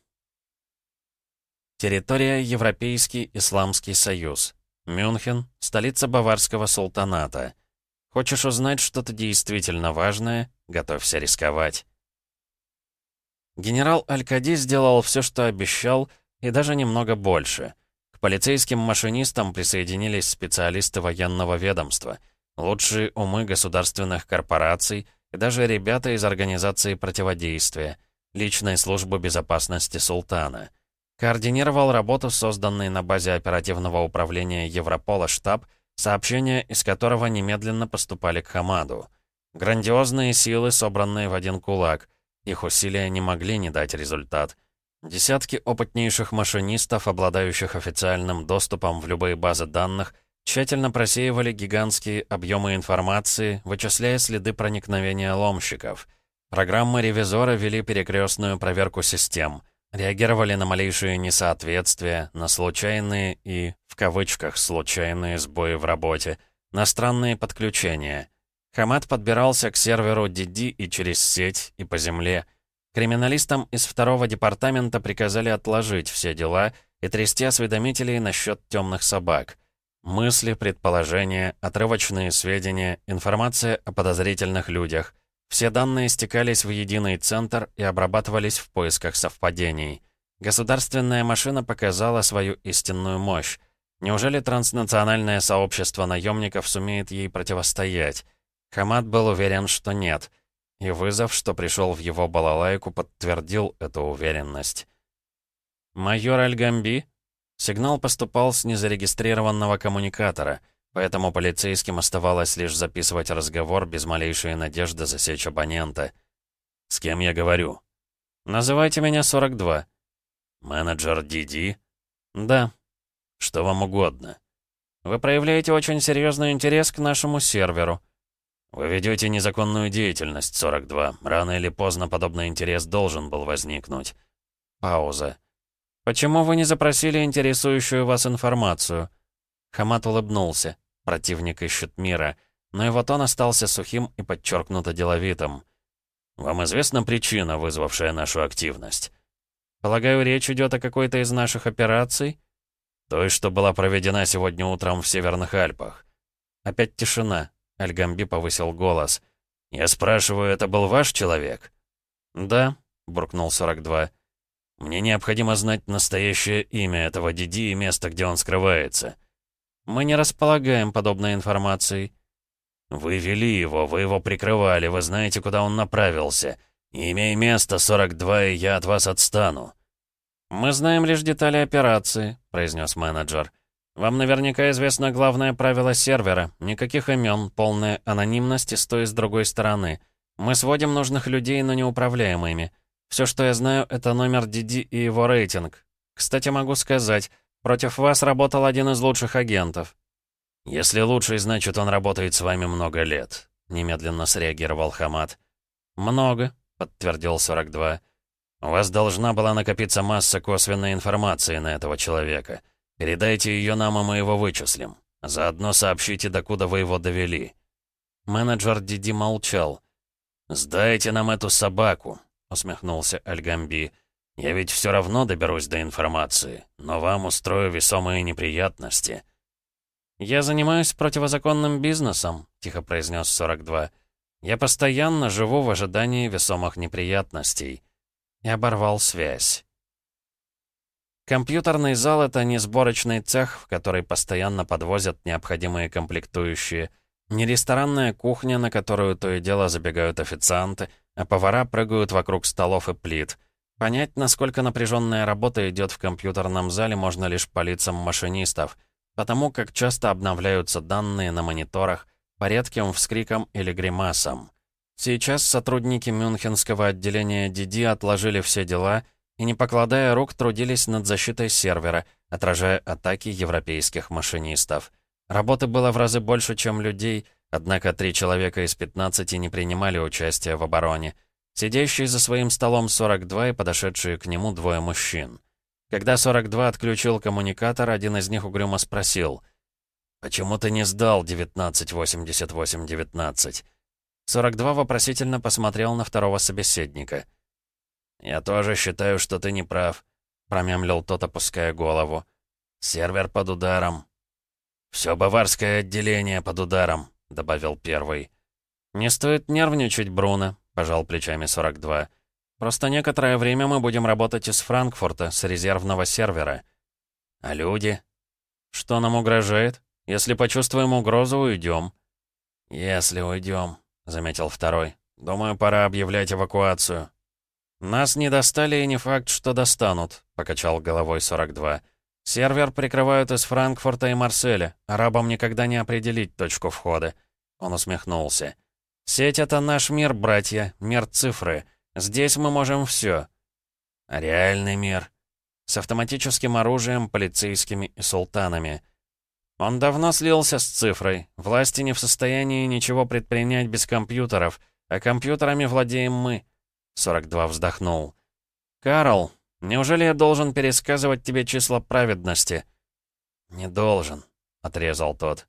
S1: Территория Европейский Исламский Союз. Мюнхен, столица Баварского султаната. Хочешь узнать что-то действительно важное? Готовься рисковать. Генерал Аль-Кади сделал все, что обещал, и даже немного больше. К полицейским машинистам присоединились специалисты военного ведомства — Лучшие умы государственных корпораций и даже ребята из Организации противодействия, личной службы безопасности султана. Координировал работу, созданной на базе оперативного управления Европола штаб, сообщения из которого немедленно поступали к Хамаду. Грандиозные силы, собранные в один кулак. Их усилия не могли не дать результат. Десятки опытнейших машинистов, обладающих официальным доступом в любые базы данных, тщательно просеивали гигантские объемы информации, вычисляя следы проникновения ломщиков. Программы ревизора вели перекрестную проверку систем, реагировали на малейшие несоответствия, на случайные и, в кавычках, случайные сбои в работе, на странные подключения. Хамат подбирался к серверу DD и через сеть, и по земле. Криминалистам из второго департамента приказали отложить все дела и трясти осведомителей насчет темных собак — Мысли, предположения, отрывочные сведения, информация о подозрительных людях. Все данные стекались в единый центр и обрабатывались в поисках совпадений. Государственная машина показала свою истинную мощь. Неужели транснациональное сообщество наемников сумеет ей противостоять? Хамад был уверен, что нет. И вызов, что пришел в его балалайку, подтвердил эту уверенность. «Майор Альгамби?» Сигнал поступал с незарегистрированного коммуникатора, поэтому полицейским оставалось лишь записывать разговор без малейшей надежды засечь абонента. «С кем я говорю?» «Называйте меня 42». «Менеджер Диди?» «Да». «Что вам угодно?» «Вы проявляете очень серьезный интерес к нашему серверу». «Вы ведете незаконную деятельность, 42. Рано или поздно подобный интерес должен был возникнуть». Пауза. «Почему вы не запросили интересующую вас информацию?» Хамат улыбнулся. Противник ищет мира. Но его тон остался сухим и подчеркнуто деловитым. «Вам известна причина, вызвавшая нашу активность?» «Полагаю, речь идет о какой-то из наших операций?» «Той, что была проведена сегодня утром в Северных Альпах». Опять тишина. Альгамби повысил голос. «Я спрашиваю, это был ваш человек?» «Да», — буркнул 42. Мне необходимо знать настоящее имя этого Диди и место, где он скрывается. Мы не располагаем подобной информацией. Вы вели его, вы его прикрывали, вы знаете, куда он направился. Не имея места 42, и я от вас отстану. Мы знаем лишь детали операции, произнес менеджер. Вам наверняка известно главное правило сервера. Никаких имен, полная анонимность и с той и с другой стороны. Мы сводим нужных людей, но не управляем ими. Все, что я знаю, это номер Диди и его рейтинг. Кстати, могу сказать, против вас работал один из лучших агентов». «Если лучший, значит, он работает с вами много лет», — немедленно среагировал Хамад. «Много», — подтвердил 42. «У вас должна была накопиться масса косвенной информации на этого человека. Передайте ее нам, и мы его вычислим. Заодно сообщите, докуда вы его довели». Менеджер Диди молчал. «Сдайте нам эту собаку», — усмехнулся Альгамби. «Я ведь все равно доберусь до информации, но вам устрою весомые неприятности». «Я занимаюсь противозаконным бизнесом», — тихо произнес 42. «Я постоянно живу в ожидании весомых неприятностей». И оборвал связь. Компьютерный зал — это не сборочный цех, в который постоянно подвозят необходимые комплектующие, не ресторанная кухня, на которую то и дело забегают официанты — а повара прыгают вокруг столов и плит. Понять, насколько напряженная работа идет в компьютерном зале, можно лишь по лицам машинистов, потому как часто обновляются данные на мониторах по редким вскрикам или гримасам. Сейчас сотрудники мюнхенского отделения DD отложили все дела и, не покладая рук, трудились над защитой сервера, отражая атаки европейских машинистов. Работы было в разы больше, чем людей — Однако три человека из 15 не принимали участия в обороне. Сидящий за своим столом 42 и подошедшие к нему двое мужчин. Когда 42 отключил коммуникатор, один из них угрюмо спросил. «Почему ты не сдал 1988-19?» 42 вопросительно посмотрел на второго собеседника. «Я тоже считаю, что ты не прав», — промямлил тот, опуская голову. «Сервер под ударом». «Все баварское отделение под ударом», — добавил первый. «Не стоит нервничать, Бруно», — пожал плечами 42. «Просто некоторое время мы будем работать из Франкфурта, с резервного сервера». «А люди?» «Что нам угрожает? Если почувствуем угрозу, уйдем». «Если уйдем», — заметил второй. «Думаю, пора объявлять эвакуацию». «Нас не достали и не факт, что достанут», — покачал головой 42. Сервер прикрывают из Франкфурта и Марселя. Арабам никогда не определить точку входа. Он усмехнулся. Сеть — это наш мир, братья, мир цифры. Здесь мы можем все.
S2: реальный мир?
S1: С автоматическим оружием, полицейскими и султанами. Он давно слился с цифрой. Власти не в состоянии ничего предпринять без компьютеров, а компьютерами владеем мы. 42 вздохнул. «Карл, неужели я должен пересказывать тебе числа праведности?»
S2: «Не должен», — отрезал тот.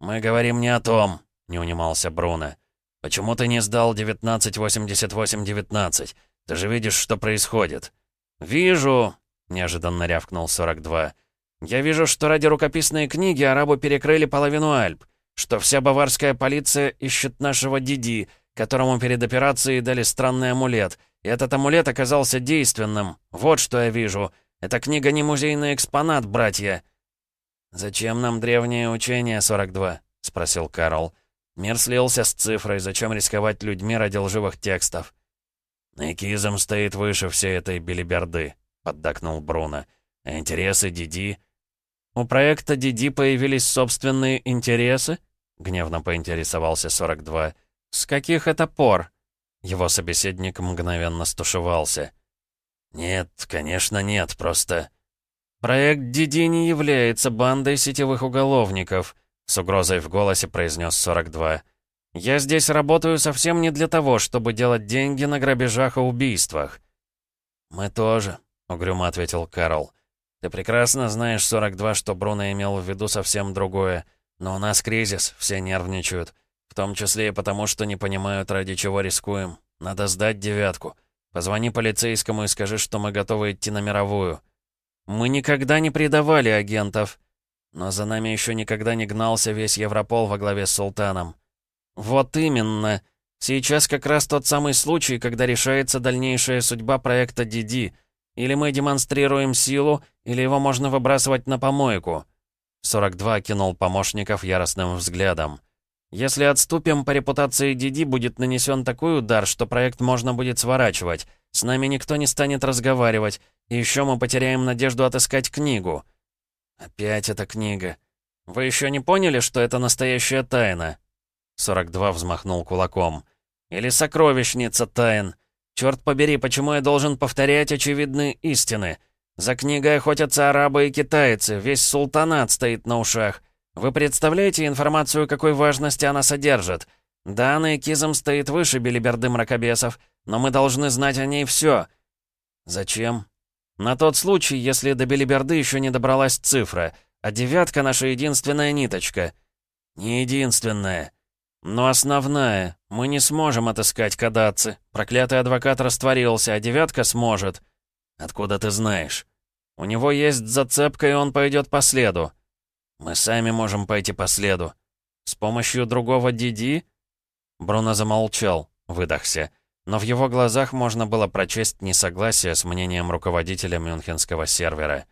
S2: «Мы говорим не о том», — не унимался Бруно. «Почему ты не сдал 1988-19? Ты же видишь, что происходит».
S1: «Вижу», — неожиданно рявкнул 42. «Я вижу, что ради рукописной книги арабы перекрыли половину Альп, что вся баварская полиция ищет нашего Диди, которому перед операцией дали странный амулет, этот амулет оказался действенным. Вот что я вижу. Эта книга не музейный экспонат, братья». «Зачем нам древнее учение 42?» — спросил Карл. «Мир слился с цифрой, зачем рисковать людьми ради лживых текстов?»
S2: «Наикизм стоит выше всей этой белиберды», — поддакнул Бруно. «А интересы Диди...»
S1: «У проекта Диди появились собственные интересы?» — гневно поинтересовался 42. «С каких это пор?» Его собеседник мгновенно стушевался.
S2: «Нет, конечно нет, просто...»
S1: «Проект Диди не является бандой сетевых уголовников», с угрозой в голосе произнес 42. «Я здесь работаю совсем не для того, чтобы делать деньги на грабежах и убийствах».
S2: «Мы тоже», — угрюмо ответил Карл. «Ты прекрасно знаешь, 42, что Бруно имел в виду совсем другое. Но у нас кризис, все нервничают. В том числе и потому, что не понимают, ради чего рискуем. Надо сдать девятку. Позвони полицейскому и скажи, что мы готовы идти на мировую».
S1: «Мы никогда не предавали агентов», но за нами еще никогда не гнался весь Европол во главе с Султаном. Вот именно. Сейчас как раз тот самый случай, когда решается дальнейшая судьба проекта Диди. Или мы демонстрируем силу, или его можно выбрасывать на помойку. 42 кинул помощников яростным взглядом. Если отступим, по репутации Диди будет нанесен такой удар, что проект можно будет сворачивать. С нами никто не станет разговаривать. И еще мы потеряем надежду отыскать книгу. Опять эта книга. Вы еще не поняли, что это настоящая тайна? 42 взмахнул кулаком. Или сокровищница тайн. Черт побери, почему я должен повторять очевидные истины? За книгой охотятся арабы и китайцы, весь султанат стоит на ушах. Вы представляете информацию, какой важности она содержит? Да, наикизм стоит выше белиберды мракобесов, но мы должны знать о ней все. Зачем? На тот случай, если до Белиберды еще не добралась цифра, а девятка — наша единственная ниточка. Не единственная. Но основная. Мы не сможем отыскать кадатцы. Проклятый адвокат растворился, а девятка сможет. Откуда ты знаешь? У него есть зацепка, и он пойдет по следу. Мы сами можем пойти по следу. С помощью другого Диди? Бруно замолчал, выдохся но в его глазах можно было прочесть несогласие с мнением руководителя мюнхенского сервера.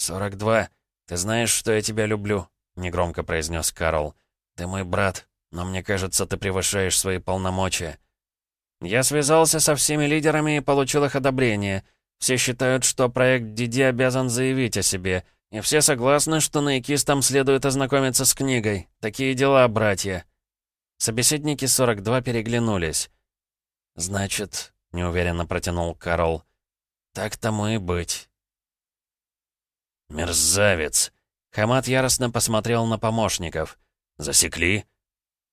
S1: «42. Ты знаешь, что я тебя люблю», — негромко произнес Карл. «Ты мой брат, но мне кажется, ты превышаешь свои полномочия». «Я связался со всеми лидерами и получил их одобрение. Все считают, что проект Диди обязан заявить о себе, и все согласны, что наикистам следует ознакомиться с книгой. Такие дела, братья». Собеседники 42 переглянулись. «Значит», — неуверенно протянул Карл, — «так тому и быть».
S2: «Мерзавец!»
S1: Хамат яростно посмотрел на помощников.
S2: «Засекли?»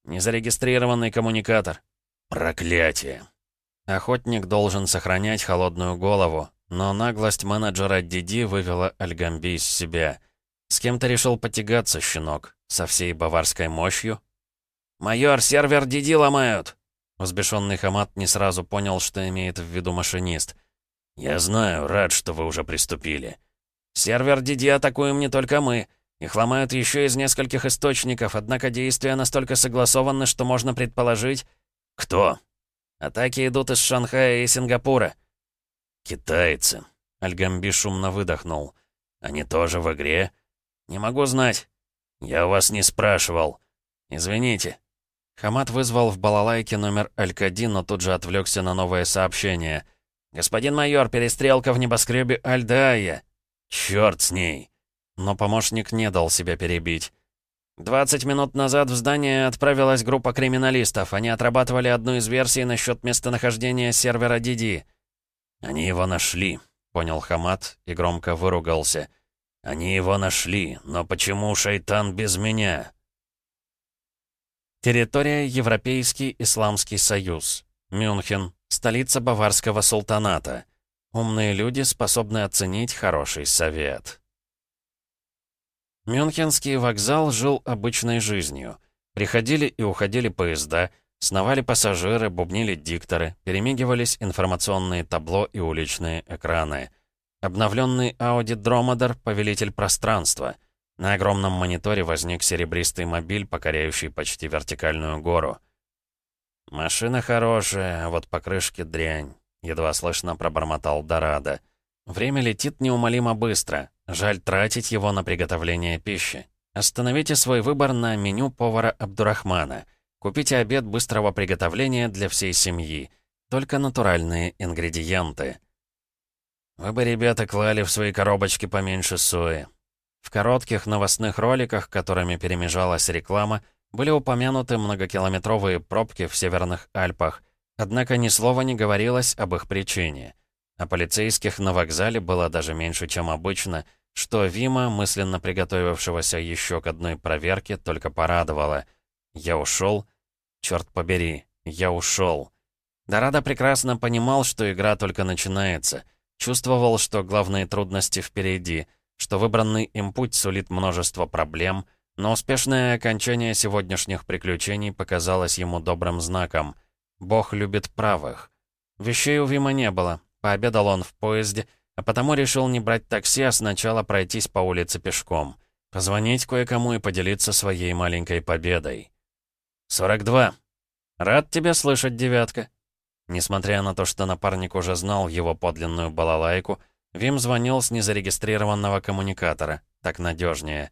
S1: «Незарегистрированный коммуникатор».
S2: «Проклятие!»
S1: Охотник должен сохранять холодную голову, но наглость менеджера Диди вывела Альгамби из себя. С кем то решил потягаться, щенок? Со всей баварской мощью? «Майор, сервер Диди ломают!» Взбешенный Хамат не сразу понял, что имеет в виду машинист.
S2: «Я знаю, рад, что вы уже приступили».
S1: «Сервер Диди атакуем не только мы. Их ломают еще из нескольких источников, однако действия настолько согласованы, что можно предположить...»
S2: «Кто?»
S1: «Атаки идут из Шанхая и Сингапура».
S2: «Китайцы». Альгамби шумно выдохнул. «Они тоже в игре?»
S1: «Не могу знать».
S2: «Я вас не спрашивал».
S1: «Извините». Хамат вызвал в балалайке номер Аль-Кади, но тут же отвлекся на новое сообщение. «Господин майор, перестрелка в небоскребе Аль-Даая!»
S2: «Чёрт с ней!»
S1: Но помощник не дал себя перебить. 20 минут назад в здание отправилась группа криминалистов. Они отрабатывали одну из версий насчет местонахождения сервера Диди.
S2: «Они его нашли», — понял Хамат и громко выругался. «Они его нашли, но почему шайтан без меня?»
S1: Территория Европейский Исламский Союз. Мюнхен. Столица Баварского султаната. Умные люди способны оценить хороший совет. Мюнхенский вокзал жил обычной жизнью. Приходили и уходили поезда, сновали пассажиры, бубнили дикторы, перемигивались информационные табло и уличные экраны. Обновленный Audi Dromedar — повелитель пространства. На огромном мониторе возник серебристый мобиль, покоряющий почти вертикальную гору. «Машина хорошая, а вот покрышки дрянь», — едва слышно пробормотал Дорадо. «Время летит неумолимо быстро. Жаль тратить его на приготовление пищи. Остановите свой выбор на меню повара Абдурахмана. Купите обед быстрого приготовления для всей семьи. Только натуральные ингредиенты. Вы бы, ребята, клали в свои коробочки поменьше сои. В коротких новостных роликах, которыми перемежалась реклама, были упомянуты многокилометровые пробки в Северных Альпах, однако ни слова не говорилось об их причине. А полицейских на вокзале было даже меньше, чем обычно, что Вима, мысленно приготовившегося еще к одной проверке, только порадовало. «Я ушел? Черт побери, я ушел!» Дорадо прекрасно понимал, что игра только начинается. Чувствовал, что главные трудности впереди, что выбранный им путь сулит множество проблем, но успешное окончание сегодняшних приключений показалось ему добрым знаком. Бог любит правых. Вещей у Вима не было, Пообедал он в поезде, а потому решил не брать такси, а сначала пройтись по улице пешком. Позвонить кое-кому и поделиться своей маленькой победой. «42. Рад тебя слышать, девятка». Несмотря на то, что напарник уже знал его подлинную балалайку, Вим звонил с незарегистрированного коммуникатора. Так надежнее.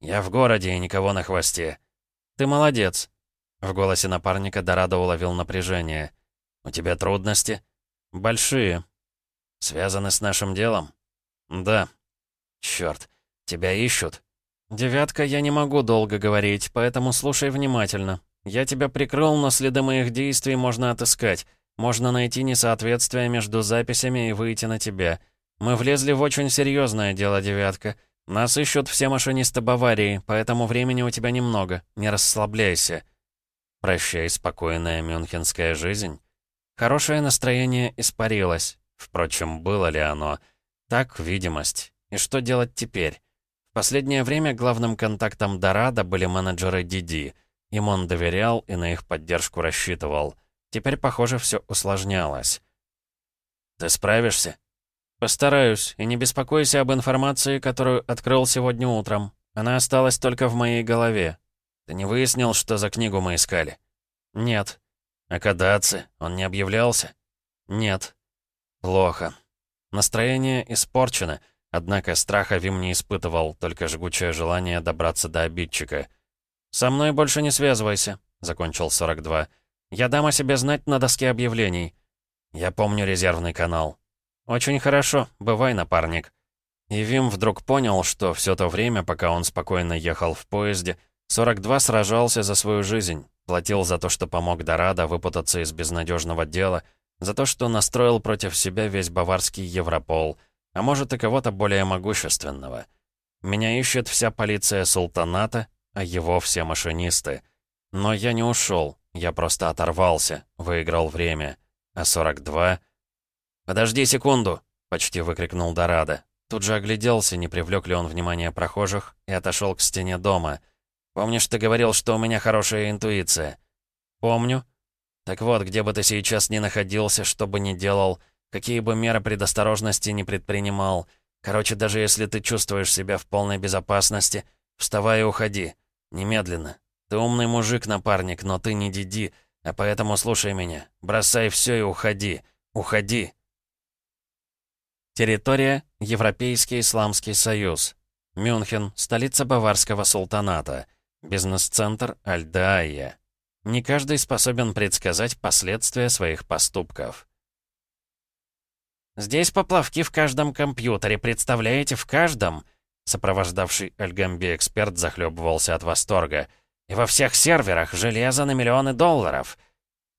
S1: «Я в городе и никого на хвосте». «Ты молодец». В голосе напарника Дорадо уловил напряжение. «У тебя трудности?» «Большие. Связаны с нашим делом?» «Да». «Чёрт, тебя ищут?» «Девятка, я не могу долго говорить, поэтому слушай внимательно. Я тебя прикрыл, но следы моих действий можно отыскать. Можно найти несоответствие между записями и выйти на тебя. Мы влезли в очень серьезное дело, девятка. Нас ищут все машинисты Баварии, поэтому времени у тебя немного. Не расслабляйся». «Прощай, спокойная мюнхенская жизнь». Хорошее настроение испарилось. Впрочем, было ли оно? Так, видимость. И что делать теперь? В последнее время главным контактом Дорадо были менеджеры Диди. Им он доверял и на их поддержку рассчитывал. Теперь, похоже, все усложнялось. «Ты справишься?» «Постараюсь, и не беспокойся об информации, которую открыл сегодня утром. Она осталась только в моей голове. Ты не выяснил, что за книгу мы искали?» «Нет. «А Кадаци? Он не объявлялся?» «Нет». «Плохо. Настроение испорчено, однако страха Вим не испытывал, только жгучее желание добраться до обидчика. «Со мной больше не связывайся», — закончил 42. «Я дам о себе знать на доске объявлений». «Я помню резервный канал». «Очень хорошо. Бывай, напарник». И Вим вдруг понял, что все то время, пока он спокойно ехал в поезде, 42 сражался за свою жизнь. Платил за то, что помог Дорадо выпутаться из безнадежного дела, за то, что настроил против себя весь баварский Европол, а может и кого-то более могущественного. Меня ищет вся полиция султаната, а его все машинисты. Но я не ушел, я просто оторвался, выиграл время. А 42... «Подожди секунду!» — почти выкрикнул Дорадо. Тут же огляделся, не привлек ли он внимание прохожих, и отошел к стене дома — Помнишь, ты говорил, что у меня хорошая интуиция?» «Помню. Так вот, где бы ты сейчас ни находился, что бы ни делал, какие бы меры предосторожности ни предпринимал, короче, даже если ты чувствуешь себя в полной безопасности, вставай и уходи. Немедленно. Ты умный мужик, напарник, но ты не Диди, а поэтому слушай меня. Бросай все и уходи. Уходи!» Территория — Европейский Исламский Союз. Мюнхен, столица Баварского султаната. Бизнес-центр Альдаия. Не каждый способен предсказать последствия своих поступков. «Здесь поплавки в каждом компьютере, представляете, в каждом. Сопровождавший Альгамби эксперт захлебывался от восторга. «И во всех серверах железо на миллионы долларов!»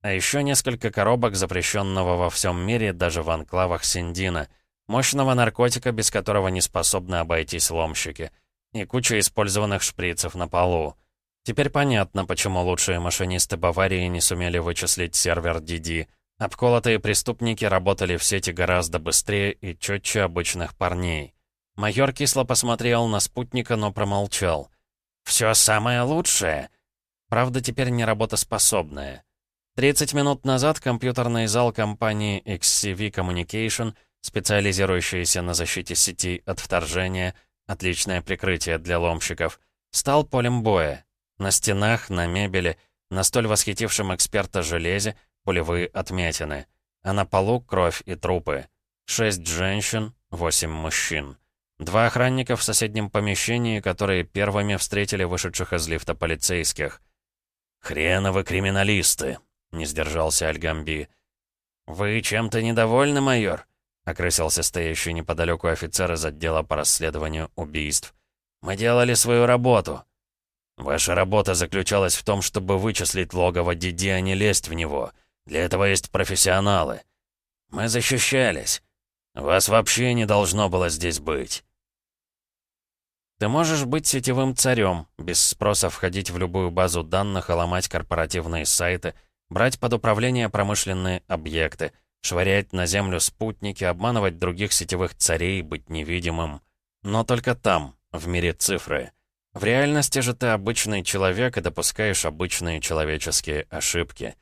S1: А еще несколько коробок, запрещенного во всем мире, даже в анклавах Синдина. Мощного наркотика, без которого не способны обойтись ломщики. И куча использованных шприцев на полу. Теперь понятно, почему лучшие машинисты Баварии не сумели вычислить сервер DD. Обколотые преступники работали в сети гораздо быстрее и четче обычных парней. Майор кисло посмотрел на спутника, но промолчал. «Все самое лучшее!» Правда, теперь не работоспособное. 30 минут назад компьютерный зал компании XCV Communication, специализирующийся на защите сети от вторжения, отличное прикрытие для ломщиков, стал полем боя. На стенах, на мебели, на столь восхитившем эксперта железе пулевые отметины, а на полу кровь и трупы. Шесть женщин, восемь мужчин. Два охранника в соседнем помещении, которые первыми встретили вышедших из лифта полицейских. «Хреновы криминалисты!» не сдержался Альгамби. «Вы чем-то недовольны, майор?» — окрысился стоящий неподалеку офицер из отдела по расследованию убийств. «Мы делали свою работу». «Ваша работа заключалась в том, чтобы вычислить логово Диди, а не лезть в него. Для этого есть профессионалы. Мы защищались. Вас вообще не должно было здесь быть». Ты можешь быть сетевым царем, без спроса входить в любую базу данных и ломать корпоративные сайты — брать под управление промышленные объекты, швырять на землю спутники, обманывать других сетевых царей, быть невидимым. Но только там, в мире цифры. В реальности же ты обычный человек и допускаешь обычные человеческие ошибки.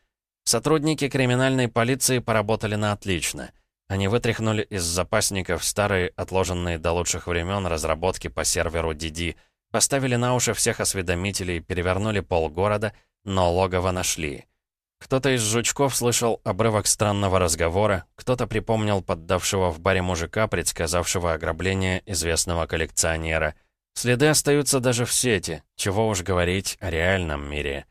S1: Сотрудники криминальной полиции поработали на отлично. Они вытряхнули из запасников старые, отложенные до лучших времен разработки по серверу DD, поставили на уши всех осведомителей, перевернули полгорода, но логово нашли. Кто-то из жучков слышал обрывок странного разговора, кто-то припомнил поддавшего в баре мужика, предсказавшего ограбление известного коллекционера. Следы остаются даже в сети, чего уж говорить о реальном мире.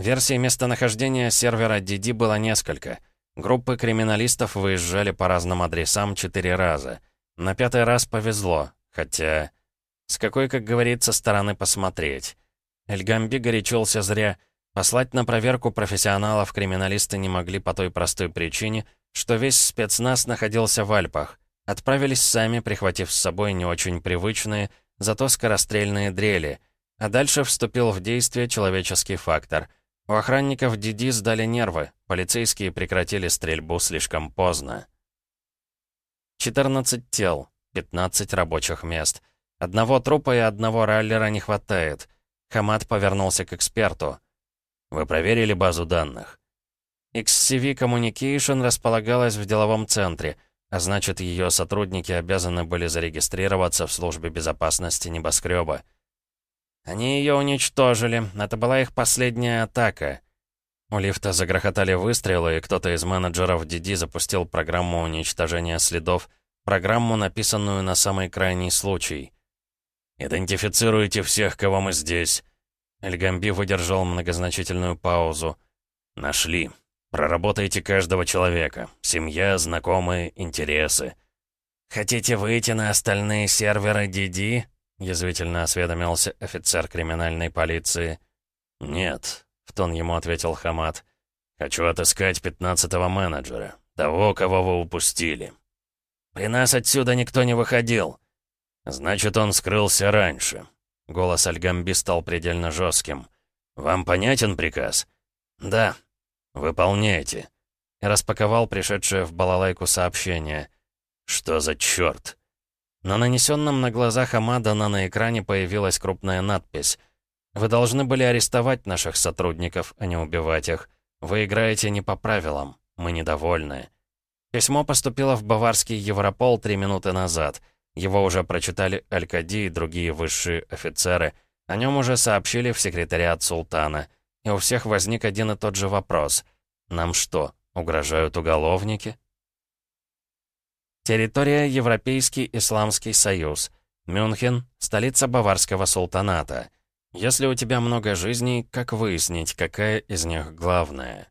S1: Версий местонахождения сервера DD было несколько. Группы криминалистов выезжали по разным адресам четыре раза. На пятый раз повезло, хотя... С какой, как говорится, стороны посмотреть. Эльгамби горячился зря — Послать на проверку профессионалов криминалисты не могли по той простой причине, что весь спецназ находился в Альпах. Отправились сами, прихватив с собой не очень привычные, зато скорострельные дрели. А дальше вступил в действие человеческий фактор. У охранников Диди сдали нервы, полицейские прекратили стрельбу слишком поздно. 14 тел, 15 рабочих мест. Одного трупа и одного раллера не хватает. Хамад повернулся к эксперту. Вы проверили базу данных? XCV Communication располагалась в деловом центре, а значит, ее сотрудники обязаны были зарегистрироваться в службе безопасности небоскреба. Они ее уничтожили. Это была их последняя атака. У лифта загрохотали выстрелы, и кто-то из менеджеров DD запустил программу уничтожения следов, программу, написанную на самый крайний случай. «Идентифицируйте всех, кого мы здесь. Эльгамби выдержал многозначительную паузу. «Нашли. Проработайте каждого человека. Семья, знакомые, интересы». «Хотите выйти на остальные серверы DD?» — язвительно осведомился офицер криминальной полиции. «Нет», — в тон ему ответил Хамат. «Хочу отыскать пятнадцатого менеджера, того, кого вы упустили». «При нас отсюда никто не выходил». «Значит, он скрылся раньше. Голос Альгамби стал предельно жестким. «Вам понятен приказ?» «Да». «Выполняйте». И распаковал пришедшее в балалайку сообщение. «Что за черт?» На нанесенном на глазах Амадана на экране появилась крупная надпись. «Вы должны были арестовать наших сотрудников, а не убивать их. Вы играете не по правилам. Мы недовольны». Письмо поступило в баварский Европол три минуты назад — его уже прочитали Аль-Кади и другие высшие офицеры. О нем уже сообщили в секретариат султана. И у всех возник один и тот же вопрос. Нам что, угрожают уголовники? Территория Европейский Исламский Союз. Мюнхен, столица Баварского султаната. Если у тебя много жизней, как выяснить, какая из них главная?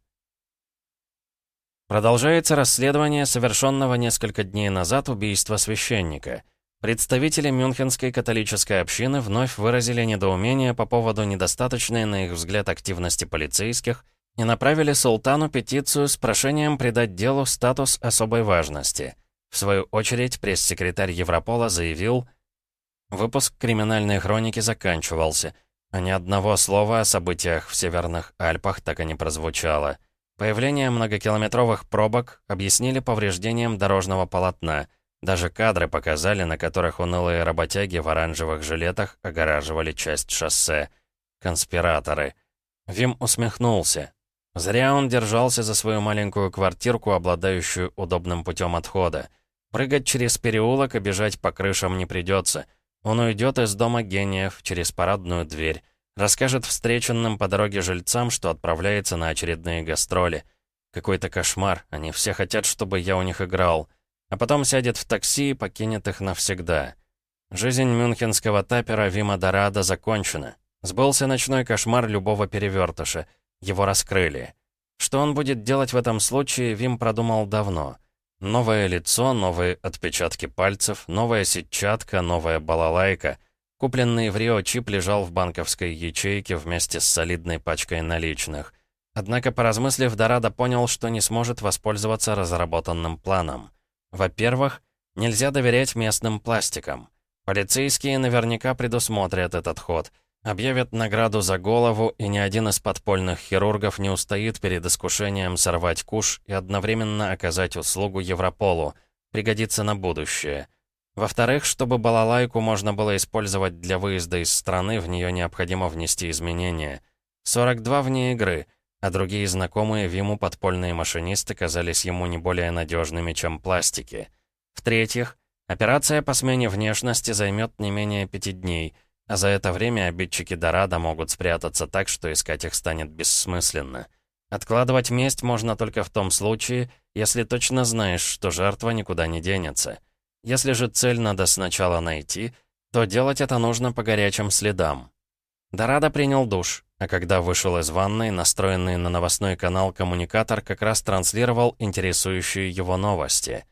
S1: Продолжается расследование совершенного несколько дней назад убийства священника. Представители Мюнхенской католической общины вновь выразили недоумение по поводу недостаточной, на их взгляд, активности полицейских и направили султану петицию с прошением придать делу статус особой важности. В свою очередь, пресс-секретарь Европола заявил, выпуск криминальной хроники заканчивался, а ни одного слова о событиях в Северных Альпах так и не прозвучало. Появление многокилометровых пробок объяснили повреждением дорожного полотна — даже кадры показали, на которых унылые работяги в оранжевых жилетах огораживали часть шоссе. Конспираторы. Вим усмехнулся. Зря он держался за свою маленькую квартирку, обладающую удобным путем отхода. Прыгать через переулок и бежать по крышам не придется. Он уйдет из дома гениев через парадную дверь. Расскажет встреченным по дороге жильцам, что отправляется на очередные гастроли. Какой-то кошмар. Они все хотят, чтобы я у них играл а потом сядет в такси и покинет их навсегда. Жизнь мюнхенского тапера Вима Дорадо закончена. Сбылся ночной кошмар любого перевертыша. Его раскрыли. Что он будет делать в этом случае, Вим продумал давно. Новое лицо, новые отпечатки пальцев, новая сетчатка, новая балалайка. Купленный в Рио чип лежал в банковской ячейке вместе с солидной пачкой наличных. Однако, поразмыслив, Дорадо понял, что не сможет воспользоваться разработанным планом. Во-первых, нельзя доверять местным пластикам. Полицейские наверняка предусмотрят этот ход. Объявят награду за голову, и ни один из подпольных хирургов не устоит перед искушением сорвать куш и одновременно оказать услугу Европолу. Пригодится на будущее. Во-вторых, чтобы балалайку можно было использовать для выезда из страны, в нее необходимо внести изменения. 42 вне игры — а другие знакомые Виму подпольные машинисты казались ему не более надежными, чем пластики. В-третьих, операция по смене внешности займет не менее пяти дней, а за это время обидчики Дорадо могут спрятаться так, что искать их станет бессмысленно. Откладывать месть можно только в том случае, если точно знаешь, что жертва никуда не денется. Если же цель надо сначала найти, то делать это нужно по горячим следам. Дорадо принял душ, а когда вышел из ванной, настроенный на новостной канал коммуникатор как раз транслировал интересующие его новости.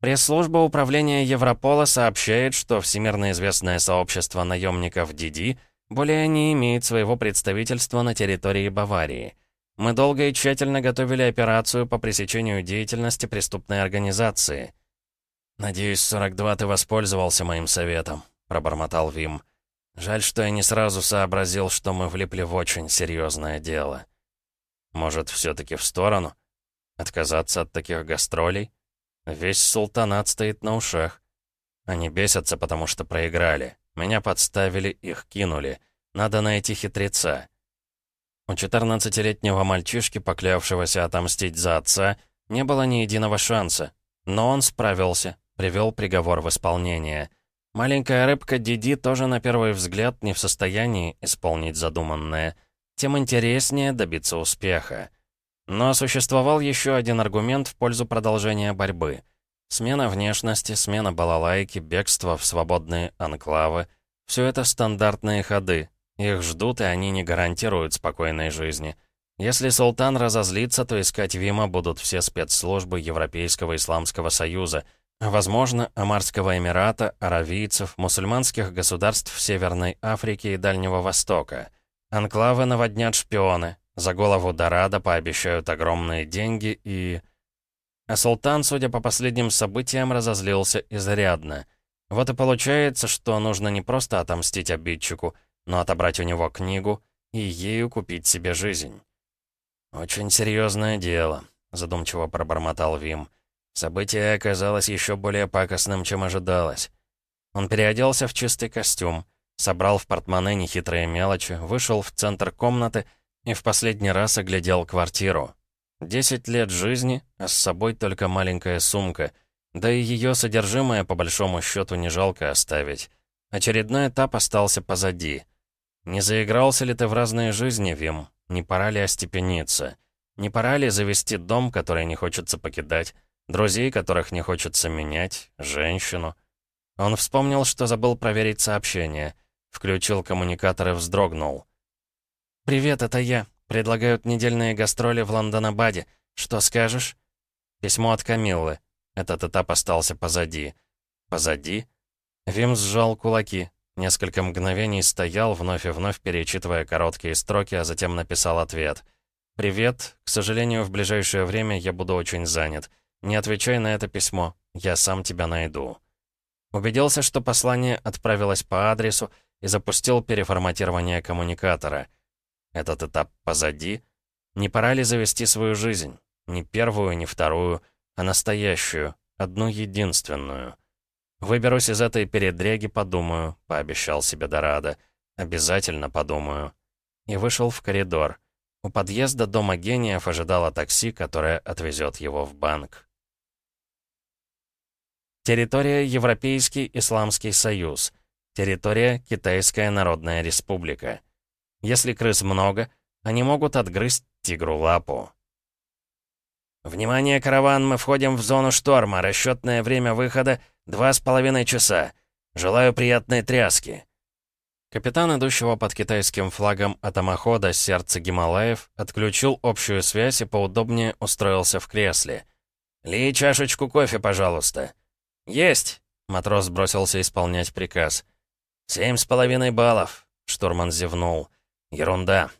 S1: Пресс-служба управления Европола сообщает, что всемирно известное сообщество наемников Диди более не имеет своего представительства на территории Баварии. Мы долго и тщательно готовили операцию по пресечению деятельности преступной организации. «Надеюсь, 42 ты воспользовался моим советом», — пробормотал Вим. Жаль, что я не сразу сообразил, что мы влипли в очень серьезное дело. Может, все-таки в сторону? Отказаться от таких гастролей? Весь султанат стоит на ушах. Они бесятся, потому что проиграли. Меня подставили, их кинули. Надо найти хитреца. У 14-летнего мальчишки, поклявшегося отомстить за отца, не было ни единого шанса. Но он справился, привел приговор в исполнение — Маленькая рыбка Диди тоже на первый взгляд не в состоянии исполнить задуманное. Тем интереснее добиться успеха. Но существовал еще один аргумент в пользу продолжения борьбы. Смена внешности, смена балалайки, бегство в свободные анклавы — все это стандартные ходы. Их ждут, и они не гарантируют спокойной жизни. Если султан разозлится, то искать Вима будут все спецслужбы Европейского Исламского Союза — Возможно, Амарского Эмирата, аравийцев, мусульманских государств Северной Африки и Дальнего Востока. Анклавы наводнят шпионы, за голову Дорадо пообещают огромные деньги и... А султан, судя по последним событиям, разозлился изрядно. Вот и получается, что нужно не просто отомстить обидчику, но отобрать у него книгу и ею купить себе жизнь. «Очень серьезное дело», — задумчиво пробормотал Вим. Событие оказалось еще более пакостным, чем ожидалось. Он переоделся в чистый костюм, собрал в портмоне нехитрые мелочи, вышел в центр комнаты и в последний раз оглядел квартиру. Десять лет жизни, а с собой только маленькая сумка, да и ее содержимое, по большому счету, не жалко оставить. Очередной этап остался позади. Не заигрался ли ты в разные жизни, Вим? Не пора ли остепениться? Не пора ли завести дом, который не хочется покидать? Друзей, которых не хочется менять, женщину. Он вспомнил, что забыл проверить сообщение. Включил коммуникатор и вздрогнул. «Привет, это я. Предлагают недельные гастроли в Лондонабаде. Что скажешь?» Письмо от Камиллы. Этот этап остался позади. Позади? Вим сжал кулаки. Несколько мгновений стоял, вновь и вновь перечитывая короткие строки, а затем написал ответ. «Привет. К сожалению, в ближайшее время я буду очень занят. Не отвечай на это письмо. Я сам тебя найду». Убедился, что послание отправилось по адресу и запустил переформатирование коммуникатора. Этот этап позади. Не пора ли завести свою жизнь? Не первую, не вторую, а настоящую, одну единственную. «Выберусь из этой передряги, подумаю», — пообещал себе Дорадо. «Обязательно подумаю». И вышел в коридор. У подъезда дома гениев ожидало такси, которое отвезет его в банк. Территория Европейский Исламский Союз. Территория Китайская Народная Республика. Если крыс много, они могут отгрызть тигру лапу. «Внимание, караван, мы входим в зону шторма. Расчетное время выхода — два с половиной часа. Желаю приятной тряски». Капитан, идущего под китайским флагом атомохода «Сердце Гималаев», отключил общую связь и поудобнее устроился в кресле. «Ли чашечку кофе, пожалуйста». «Есть!» — матрос бросился исполнять приказ. «Семь с половиной баллов», — штурман зевнул. «Ерунда.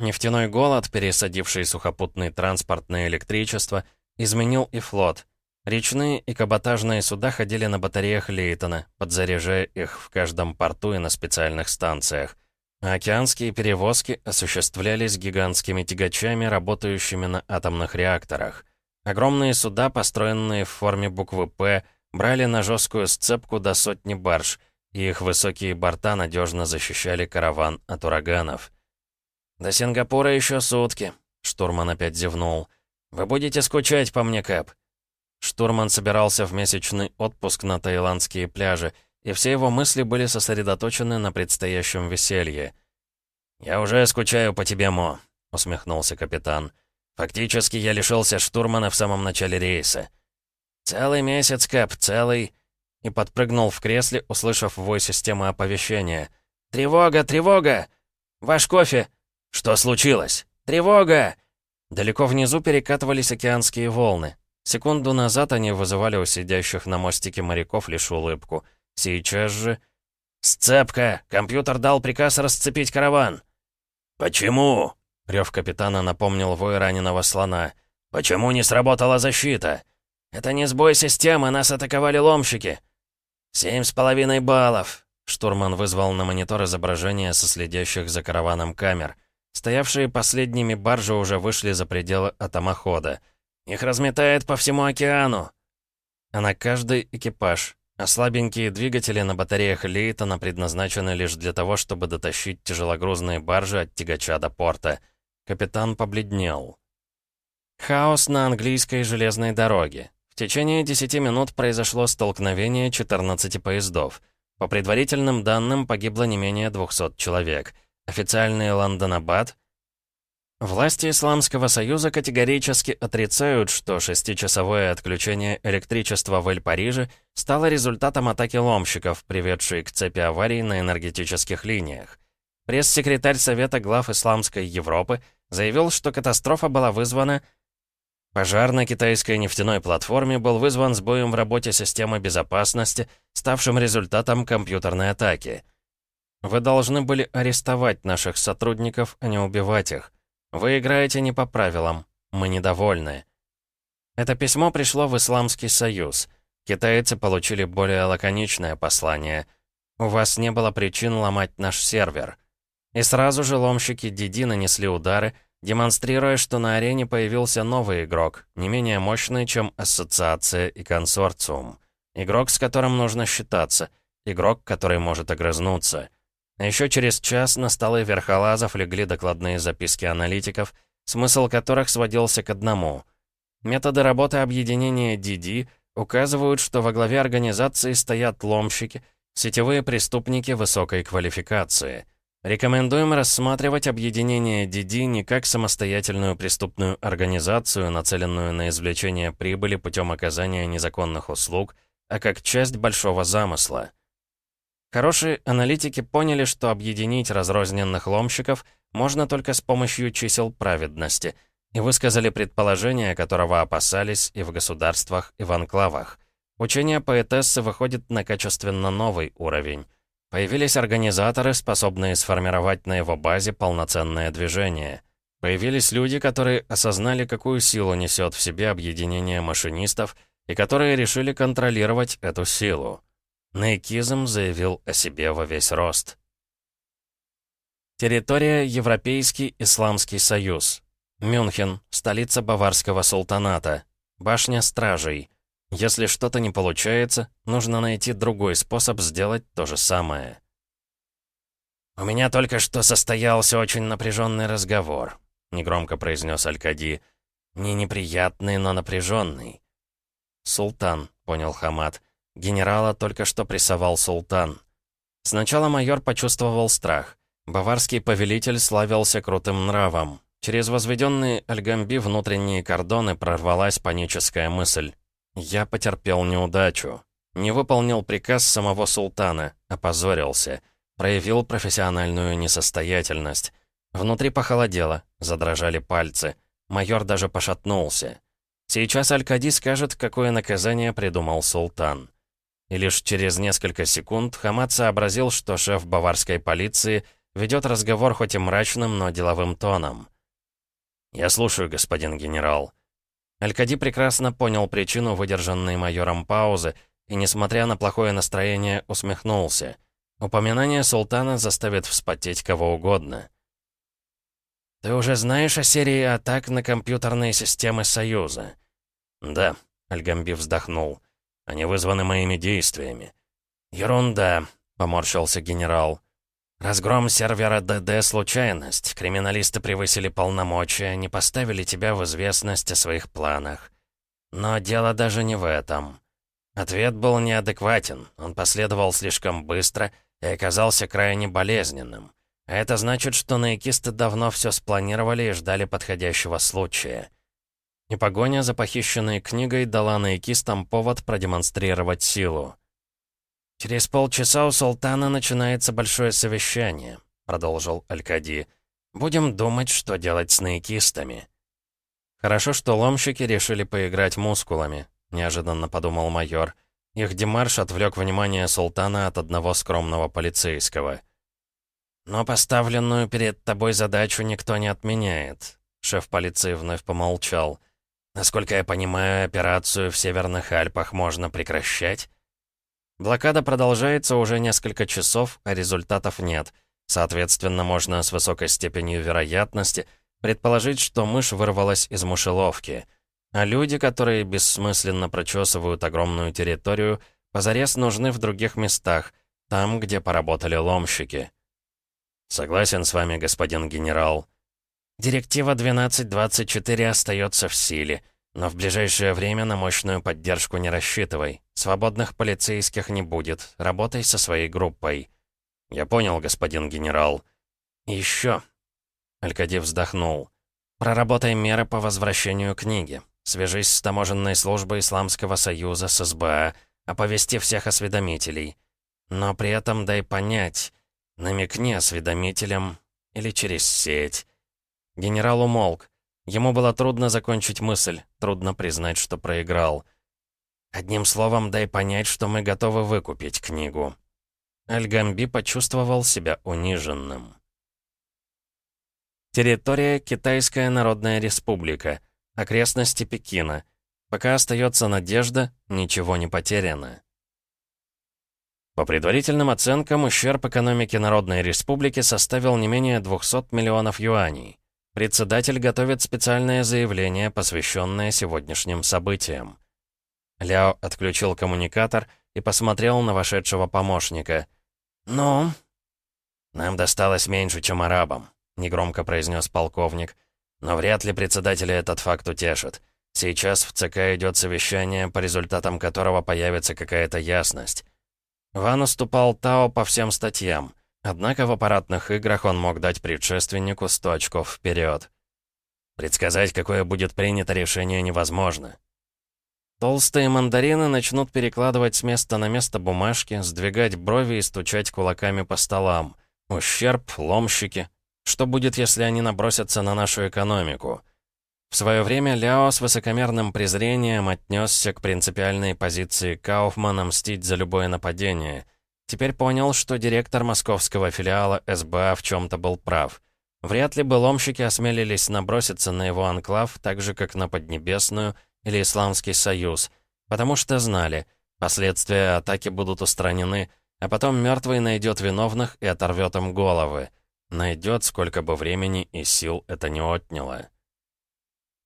S1: Нефтяной голод, пересадивший сухопутный транспорт на электричество, изменил и флот. Речные и каботажные суда ходили на батареях Лейтона, подзаряжая их в каждом порту и на специальных станциях. А океанские перевозки осуществлялись гигантскими тягачами, работающими на атомных реакторах. Огромные суда, построенные в форме буквы «П», брали на жесткую сцепку до сотни барж, их высокие борта надежно защищали караван от ураганов. «До Сингапура еще сутки», — штурман опять зевнул. «Вы будете скучать по мне, Кэп?» Штурман собирался в месячный отпуск на таиландские пляжи, и все его мысли были сосредоточены на предстоящем веселье. «Я уже скучаю по тебе, Мо», — усмехнулся капитан. «Фактически я лишился штурмана в самом начале рейса». «Целый месяц, Кэп, целый...» И подпрыгнул в кресле, услышав вой системы оповещения. «Тревога, тревога! Ваш кофе!» «Что случилось? Тревога!» Далеко внизу перекатывались океанские волны. Секунду назад они вызывали у сидящих на мостике моряков лишь улыбку. Сейчас же... «Сцепка! Компьютер дал приказ расцепить караван!» «Почему?» — рев капитана напомнил вой раненого слона. «Почему не сработала защита?» «Это не сбой системы, нас атаковали ломщики!» «Семь с половиной баллов!» Штурман вызвал на монитор изображение со следящих за караваном камер — Стоявшие последними баржи уже вышли за пределы атомохода. Их разметает по всему океану. А на каждый экипаж. А слабенькие двигатели на батареях Лейтона предназначены лишь для того, чтобы дотащить тяжелогрузные баржи от тягача до порта. Капитан побледнел. Хаос на английской железной дороге. В течение 10 минут произошло столкновение 14 поездов. По предварительным данным, погибло не менее 200 человек — Официальный Лондонабад. Власти Исламского Союза категорически отрицают, что шестичасовое отключение электричества в Эль-Париже стало результатом атаки ломщиков, приведшей к цепи аварий на энергетических линиях. Пресс-секретарь Совета глав Исламской Европы заявил, что катастрофа была вызвана Пожар на китайской нефтяной платформе был вызван сбоем в работе системы безопасности, ставшим результатом компьютерной атаки. Вы должны были арестовать наших сотрудников, а не убивать их. Вы играете не по правилам. Мы недовольны. Это письмо пришло в Исламский Союз. Китайцы получили более лаконичное послание. У вас не было причин ломать наш сервер. И сразу же ломщики Диди нанесли удары, демонстрируя, что на арене появился новый игрок, не менее мощный, чем Ассоциация и Консорциум. Игрок, с которым нужно считаться. Игрок, который может огрызнуться. А еще через час на столы верхолазов легли докладные записки аналитиков, смысл которых сводился к одному. Методы работы объединения DD указывают, что во главе организации стоят ломщики, сетевые преступники высокой квалификации. Рекомендуем рассматривать объединение DD не как самостоятельную преступную организацию, нацеленную на извлечение прибыли путем оказания незаконных услуг, а как часть большого замысла. Хорошие аналитики поняли, что объединить разрозненных ломщиков можно только с помощью чисел праведности, и высказали предположение, которого опасались и в государствах, и в анклавах. Учение поэтессы выходит на качественно новый уровень. Появились организаторы, способные сформировать на его базе полноценное движение. Появились люди, которые осознали, какую силу несет в себе объединение машинистов, и которые решили контролировать эту силу. Наикизм заявил о себе во весь рост. Территория Европейский Исламский Союз. Мюнхен, столица Баварского султаната. Башня Стражей. Если что-то не получается, нужно найти другой способ сделать то же самое. «У меня только что состоялся очень напряженный разговор», — негромко произнес Алькади. «Не неприятный, но напряженный». «Султан», — понял Хамад. «Генерала только что прессовал султан». Сначала майор почувствовал страх. Баварский повелитель славился крутым нравом. Через возведенные Альгамби внутренние кордоны прорвалась паническая мысль. «Я потерпел неудачу. Не выполнил приказ самого султана, опозорился, проявил профессиональную несостоятельность. Внутри похолодело, задрожали пальцы. Майор даже пошатнулся. Сейчас Аль-Кади скажет, какое наказание придумал султан. И лишь через несколько секунд Хамад сообразил, что шеф баварской полиции ведет разговор хоть и мрачным, но деловым тоном. «Я слушаю, господин генерал». Алькади прекрасно понял причину выдержанной майором паузы и, несмотря на плохое настроение, усмехнулся. Упоминание султана заставит вспотеть кого угодно. «Ты уже знаешь о серии атак на компьютерные системы Союза?» «Да», — Альгамби вздохнул. «Они вызваны моими действиями». «Ерунда», — поморщился генерал. Разгром сервера ДД — случайность. Криминалисты превысили полномочия, не поставили тебя в известность о своих планах. Но дело даже не в этом. Ответ был неадекватен, он последовал слишком быстро и оказался крайне болезненным. А это значит, что наикисты давно все спланировали и ждали подходящего случая. И погоня за похищенной книгой дала наикистам повод продемонстрировать силу. «Через полчаса у султана начинается большое совещание», — продолжил Алькади. «Будем думать, что делать с наикистами». «Хорошо, что ломщики решили поиграть мускулами», — неожиданно подумал майор. Их демарш отвлек внимание султана от одного скромного полицейского. «Но поставленную перед тобой задачу никто не отменяет», — шеф полиции вновь помолчал. «Насколько я понимаю, операцию в Северных Альпах можно прекращать?» Блокада продолжается уже несколько часов, а результатов нет. Соответственно, можно с высокой степенью вероятности предположить, что мышь вырвалась из мышеловки. А люди, которые бессмысленно прочесывают огромную территорию, позарез нужны в других местах, там, где поработали ломщики. Согласен с вами, господин генерал. Директива 1224 остается в силе. Но в ближайшее время на мощную поддержку не рассчитывай. Свободных полицейских не будет. Работай со своей группой. Я понял, господин генерал. Еще. Алькади вздохнул. Проработай меры по возвращению книги. Свяжись с таможенной службой Исламского Союза, с СБА, оповести всех осведомителей. Но при этом дай понять, намекни осведомителям или через сеть. Генерал умолк. Ему было трудно закончить мысль, трудно признать, что проиграл. «Одним словом, дай понять, что мы готовы выкупить книгу». Альгамби почувствовал себя униженным. Территория Китайская Народная Республика. Окрестности Пекина. Пока остается надежда, ничего не потеряно. По предварительным оценкам, ущерб экономике Народной Республики составил не менее 200 миллионов юаней. Председатель готовит специальное заявление, посвященное сегодняшним событиям. Ляо отключил коммуникатор и посмотрел на вошедшего помощника. «Ну?» «Нам досталось меньше, чем арабам», — негромко произнес полковник. «Но вряд ли председателя этот факт утешит. Сейчас в ЦК идет совещание, по результатам которого появится какая-то ясность». Ван уступал Тао по всем статьям. Однако в аппаратных играх он мог дать предшественнику 100 очков вперед. Предсказать, какое будет принято решение, невозможно. Толстые мандарины начнут перекладывать с места на место бумажки, сдвигать брови и стучать кулаками по столам. Ущерб, ломщики. Что будет, если они набросятся на нашу экономику? В свое время Ляо с высокомерным презрением отнесся к принципиальной позиции Кауфмана мстить за любое нападение. Теперь понял, что директор московского филиала СБА в чем-то был прав. Вряд ли бы ломщики осмелились наброситься на его анклав, так же, как на Поднебесную или Исламский Союз, потому что знали, последствия атаки будут устранены, а потом мертвый найдет виновных и оторвет им головы. Найдет, сколько бы времени и сил это не отняло.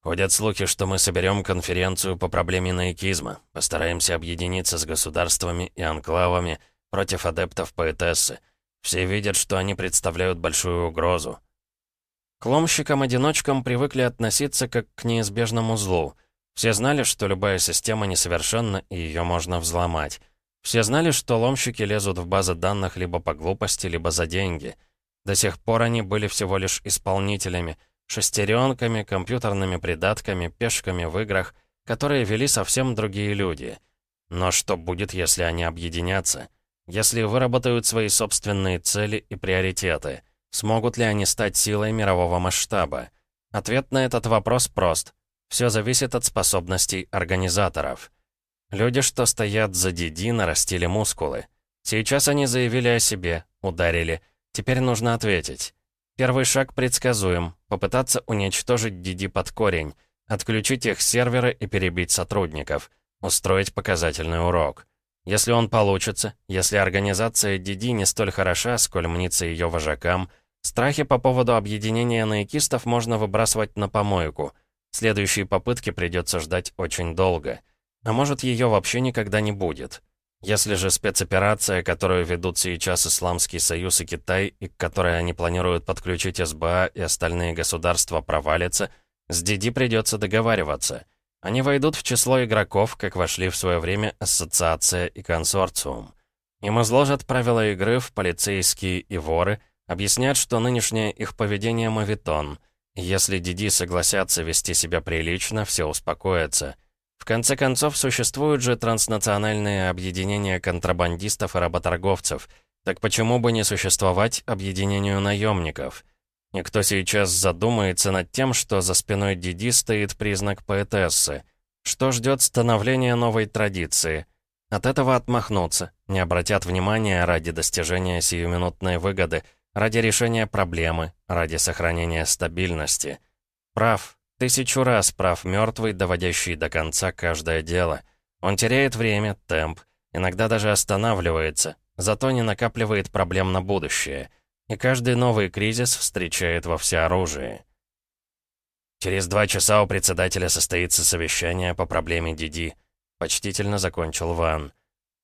S1: Ходят слухи, что мы соберем конференцию по проблеме наикизма, постараемся объединиться с государствами и анклавами против адептов поэтессы. Все видят, что они представляют большую угрозу. К ломщикам-одиночкам привыкли относиться как к неизбежному злу. Все знали, что любая система несовершенна и ее можно взломать. Все знали, что ломщики лезут в базы данных либо по глупости, либо за деньги. До сих пор они были всего лишь исполнителями — шестеренками, компьютерными придатками, пешками в играх, которые вели совсем другие люди. Но что будет, если они объединятся? Если выработают свои собственные цели и приоритеты? Смогут ли они стать силой мирового масштаба? Ответ на этот вопрос прост. Все зависит от способностей организаторов. Люди, что стоят за Диди, нарастили мускулы. Сейчас они заявили о себе, ударили. Теперь нужно ответить. Первый шаг предсказуем. Попытаться уничтожить Диди под корень. Отключить их серверы и перебить сотрудников. Устроить показательный урок. Если он получится, если организация Диди не столь хороша, сколь мнится ее вожакам, страхи по поводу объединения наикистов можно выбрасывать на помойку. Следующие попытки придется ждать очень долго. А может, ее вообще никогда не будет. Если же спецоперация, которую ведут сейчас Исламский Союз и Китай, и к которой они планируют подключить СБА и остальные государства, провалится, с Диди придется договариваться. Они войдут в число игроков, как вошли в свое время Ассоциация и Консорциум. Им изложат правила игры в полицейские и воры, объяснят, что нынешнее их поведение мавитон. Если Диди согласятся вести себя прилично, все успокоятся. В конце концов, существуют же транснациональные объединения контрабандистов и работорговцев. Так почему бы не существовать объединению наемников? Никто сейчас задумается над тем, что за спиной Диди стоит признак поэтессы. Что ждет становления новой традиции? От этого отмахнуться, не обратят внимания ради достижения сиюминутной выгоды, ради решения проблемы, ради сохранения стабильности. Прав, Тысячу раз прав мертвый, доводящий до конца каждое дело. Он теряет время, темп, иногда даже останавливается, зато не накапливает проблем на будущее. И каждый новый кризис встречает во всеоружии. Через два часа у председателя состоится совещание по проблеме Диди. Почтительно закончил Ван.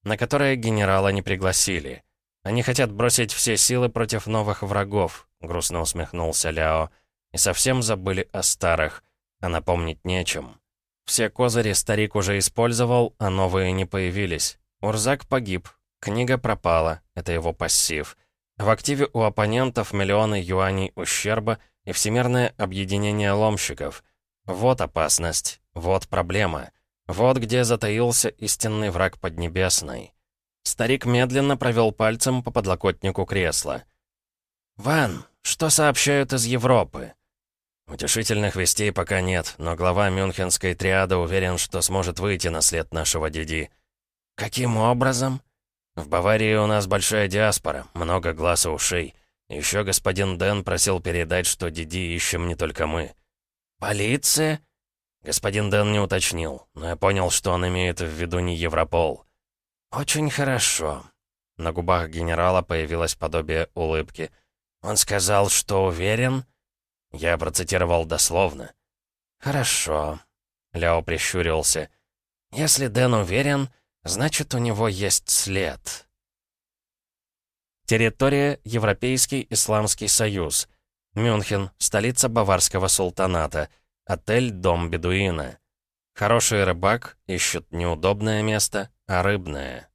S1: На которое генерала не пригласили. Они хотят бросить все силы против новых врагов, грустно усмехнулся Ляо и совсем забыли о старых, а напомнить нечем. Все козыри старик уже использовал, а новые не появились. Урзак погиб, книга пропала, это его пассив. В активе у оппонентов миллионы юаней ущерба и всемирное объединение ломщиков. Вот опасность, вот проблема. Вот где затаился истинный враг Поднебесной. Старик медленно провел пальцем по подлокотнику кресла. «Ван, что сообщают из Европы?» Утешительных вестей пока нет, но глава мюнхенской триады уверен, что сможет выйти на след нашего Диди. Каким образом? В Баварии у нас большая диаспора, много глаз и ушей. Еще господин Дэн просил передать, что Диди ищем не только мы. Полиция? Господин Дэн не уточнил, но я понял, что он имеет в виду не Европол. Очень хорошо. На губах генерала появилось подобие улыбки. Он сказал, что уверен... Я процитировал дословно. «Хорошо», — Ляо прищурился. «Если Дэн уверен, значит, у него есть след». Территория Европейский Исламский Союз. Мюнхен, столица Баварского султаната. Отель «Дом Бедуина». Хороший рыбак ищет неудобное место, а рыбное.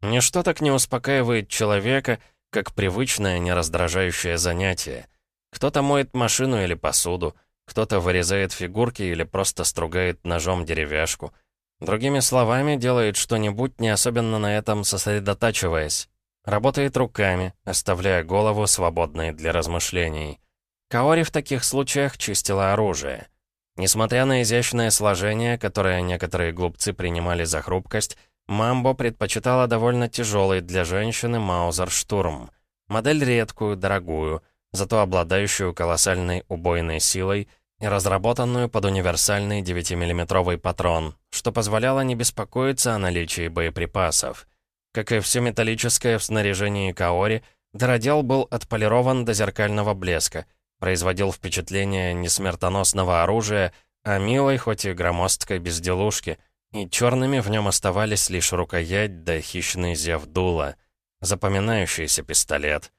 S1: Ничто так не успокаивает человека, как привычное нераздражающее занятие — кто-то моет машину или посуду, кто-то вырезает фигурки или просто стругает ножом деревяшку. Другими словами, делает что-нибудь, не особенно на этом сосредотачиваясь. Работает руками, оставляя голову свободной для размышлений. Каори в таких случаях чистила оружие. Несмотря на изящное сложение, которое некоторые глупцы принимали за хрупкость, Мамбо предпочитала довольно тяжелый для женщины Маузер Штурм. Модель редкую, дорогую, зато обладающую колоссальной убойной силой разработанную под универсальный 9-миллиметровый патрон, что позволяло не беспокоиться о наличии боеприпасов. Как и все металлическое в снаряжении Каори, дыродел был отполирован до зеркального блеска, производил впечатление не смертоносного оружия, а милой, хоть и громоздкой безделушки — и черными в нем оставались лишь рукоять да хищный зев дула. Запоминающийся пистолет.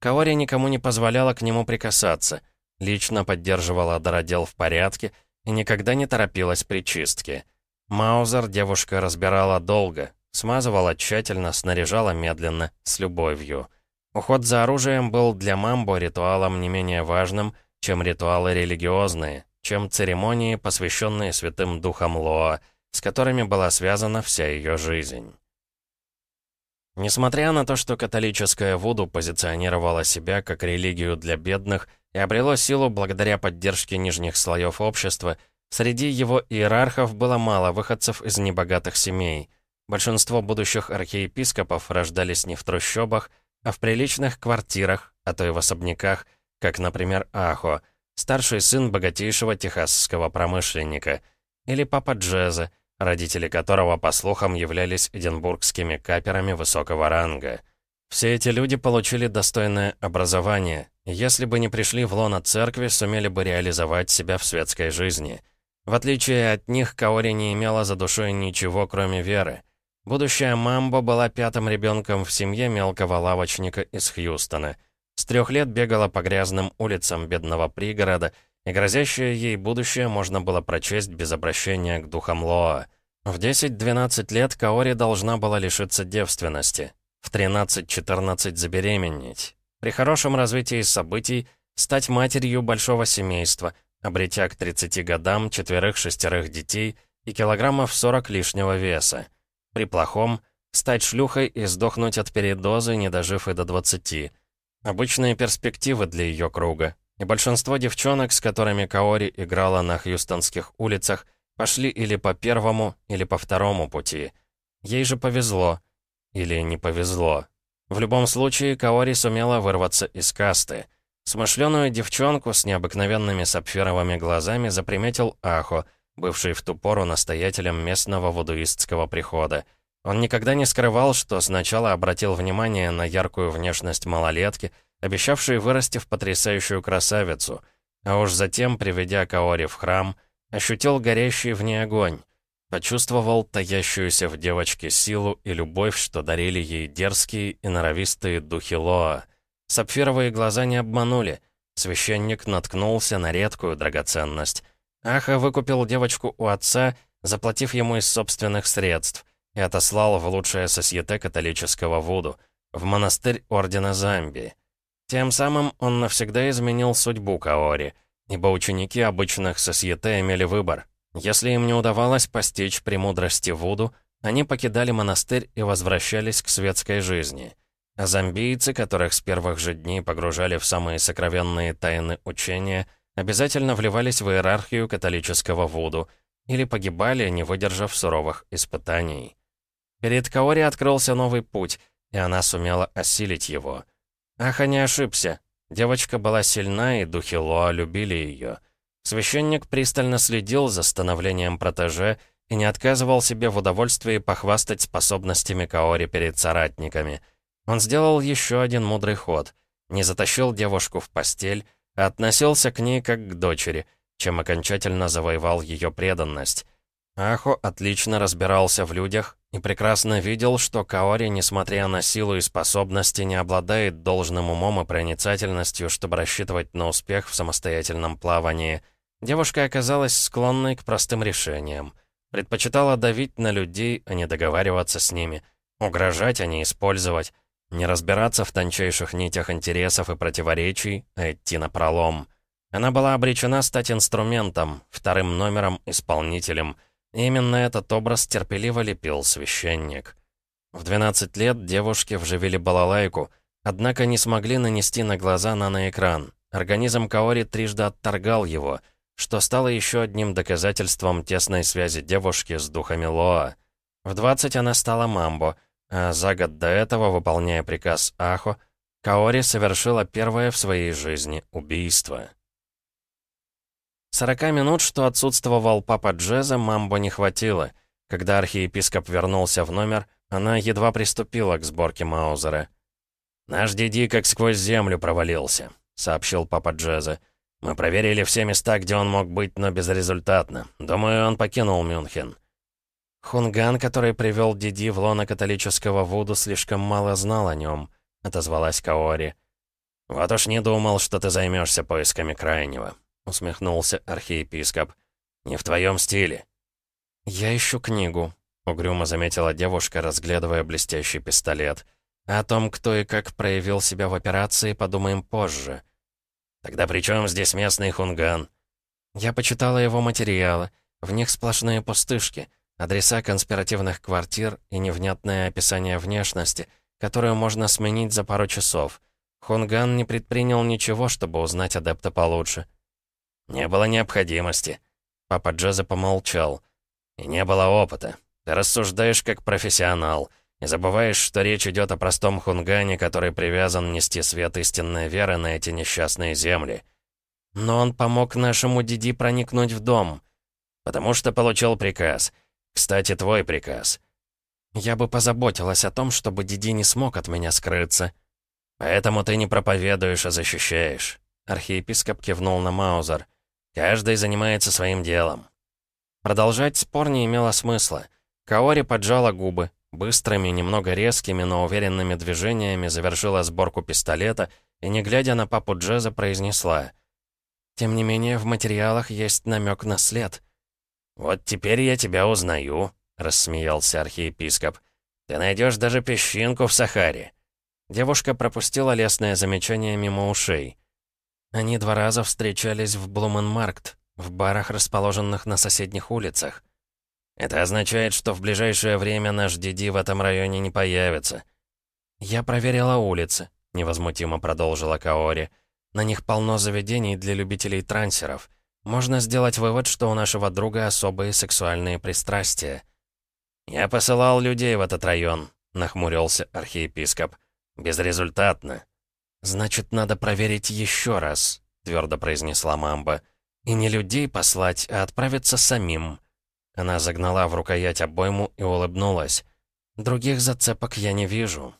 S1: Каори никому не позволяла к нему прикасаться, лично поддерживала дородел в порядке и никогда не торопилась при чистке. Маузер девушка разбирала долго, смазывала тщательно, снаряжала медленно, с любовью. Уход за оружием был для Мамбо ритуалом не менее важным, чем ритуалы религиозные, чем церемонии, посвященные святым духам Лоа, с которыми была связана вся ее жизнь. Несмотря на то, что католическая Вуду позиционировала себя как религию для бедных и обрело силу благодаря поддержке нижних слоев общества, среди его иерархов было мало выходцев из небогатых семей. Большинство будущих архиепископов рождались не в трущобах, а в приличных квартирах, а то и в особняках, как, например, Ахо, старший сын богатейшего техасского промышленника, или папа Джеза, родители которого, по слухам, являлись эдинбургскими каперами высокого ранга. Все эти люди получили достойное образование, если бы не пришли в лоно церкви, сумели бы реализовать себя в светской жизни. В отличие от них, Каори не имела за душой ничего, кроме веры. Будущая Мамбо была пятым ребенком в семье мелкого лавочника из Хьюстона. С трех лет бегала по грязным улицам бедного пригорода, и грозящее ей будущее можно было прочесть без обращения к духам Лоа. В 10-12 лет Каори должна была лишиться девственности, в 13-14 забеременеть. При хорошем развитии событий стать матерью большого семейства, обретя к 30 годам четверых-шестерых детей и килограммов 40 лишнего веса. При плохом — стать шлюхой и сдохнуть от передозы, не дожив и до 20. Обычные перспективы для ее круга, и большинство девчонок, с которыми Каори играла на хьюстонских улицах, пошли или по первому, или по второму пути. Ей же повезло. Или не повезло. В любом случае, Каори сумела вырваться из касты. Смышленую девчонку с необыкновенными сапфировыми глазами заприметил Ахо, бывший в ту пору настоятелем местного вудуистского прихода. Он никогда не скрывал, что сначала обратил внимание на яркую внешность малолетки, обещавший вырасти в потрясающую красавицу, а уж затем, приведя Каори в храм, ощутил горящий в ней огонь, почувствовал таящуюся в девочке силу и любовь, что дарили ей дерзкие и норовистые духи Лоа. Сапфировые глаза не обманули, священник наткнулся на редкую драгоценность. Аха выкупил девочку у отца, заплатив ему из собственных средств, и отослал в лучшее сосьете католического Вуду, в монастырь Ордена Замбии. Тем самым он навсегда изменил судьбу Каори, ибо ученики обычных сосьете имели выбор. Если им не удавалось постичь премудрости Вуду, они покидали монастырь и возвращались к светской жизни. А зомбийцы, которых с первых же дней погружали в самые сокровенные тайны учения, обязательно вливались в иерархию католического Вуду или погибали, не выдержав суровых испытаний. Перед Каори открылся новый путь, и она сумела осилить его. Аха не ошибся. Девочка была сильна, и духи Лоа любили ее. Священник пристально следил за становлением протеже и не отказывал себе в удовольствии похвастать способностями Каори перед соратниками. Он сделал еще один мудрый ход. Не затащил девушку в постель, а относился к ней как к дочери, чем окончательно завоевал ее преданность. Ахо отлично разбирался в людях и прекрасно видел, что Каори, несмотря на силу и способности, не обладает должным умом и проницательностью, чтобы рассчитывать на успех в самостоятельном плавании. Девушка оказалась склонной к простым решениям. Предпочитала давить на людей, а не договариваться с ними. Угрожать, а не использовать. Не разбираться в тончайших нитях интересов и противоречий, а идти на пролом. Она была обречена стать инструментом, вторым номером, исполнителем — Именно этот образ терпеливо лепил священник. В 12 лет девушки вживили балалайку, однако не смогли нанести на глаза наноэкран. Организм Каори трижды отторгал его, что стало еще одним доказательством тесной связи девушки с духами Лоа. В 20 она стала Мамбо, а за год до этого, выполняя приказ Ахо, Каори совершила первое в своей жизни убийство. 40 минут, что отсутствовал папа Джеза, Мамбо не хватило. Когда архиепископ вернулся в номер, она едва приступила к сборке Маузера. «Наш Диди как сквозь землю провалился», — сообщил папа Джеза. «Мы проверили все места, где он мог быть, но безрезультатно. Думаю, он покинул Мюнхен».
S2: «Хунган, который привел Диди в лоно католического Вуду, слишком мало знал о нем», — отозвалась Каори.
S1: «Вот уж не думал, что ты займешься поисками крайнего», — усмехнулся архиепископ. «Не в твоем стиле».
S2: «Я ищу книгу», — угрюмо заметила девушка, разглядывая блестящий пистолет. «О том, кто и как проявил себя в операции, подумаем позже».
S1: «Тогда при чем здесь местный хунган?»
S2: «Я почитала его материалы. В них сплошные пустышки, адреса конспиративных квартир и невнятное описание внешности, которую можно сменить за пару часов. Хунган не предпринял ничего, чтобы узнать адепта получше».
S1: «Не было необходимости». Папа Джеза помолчал. И не было опыта. Ты рассуждаешь как профессионал. И забываешь, что речь идет о простом хунгане, который привязан нести свет истинной веры на эти несчастные земли.
S2: Но он помог нашему Диди проникнуть в дом.
S1: Потому что получил приказ. Кстати, твой приказ.
S2: Я бы позаботилась о том, чтобы Диди не смог от меня скрыться.
S1: Поэтому ты не проповедуешь, а защищаешь. Архиепископ кивнул на Маузер. Каждый занимается своим делом.
S2: Продолжать спор не имело смысла. Каори поджала губы, быстрыми, немного резкими, но уверенными движениями завершила сборку пистолета и, не глядя на папу Джеза, произнесла. «Тем не менее, в материалах есть намек на след».
S1: «Вот теперь я тебя узнаю», — рассмеялся архиепископ. «Ты найдешь даже песчинку в Сахаре».
S2: Девушка пропустила лесное замечание мимо ушей. Они два раза встречались в Блуменмаркт, в барах, расположенных на соседних улицах.
S1: Это означает, что в ближайшее время наш Диди в этом районе не появится.
S2: Я проверила улицы, невозмутимо продолжила Каори. На них полно заведений для любителей трансеров. Можно сделать вывод, что у нашего друга особые сексуальные пристрастия.
S1: «Я посылал людей в этот район», — нахмурился архиепископ. «Безрезультатно».
S2: «Значит, надо проверить еще раз», — твердо произнесла Мамба. И не людей послать, а отправиться самим. Она загнала в рукоять обойму и улыбнулась. Других зацепок я не вижу.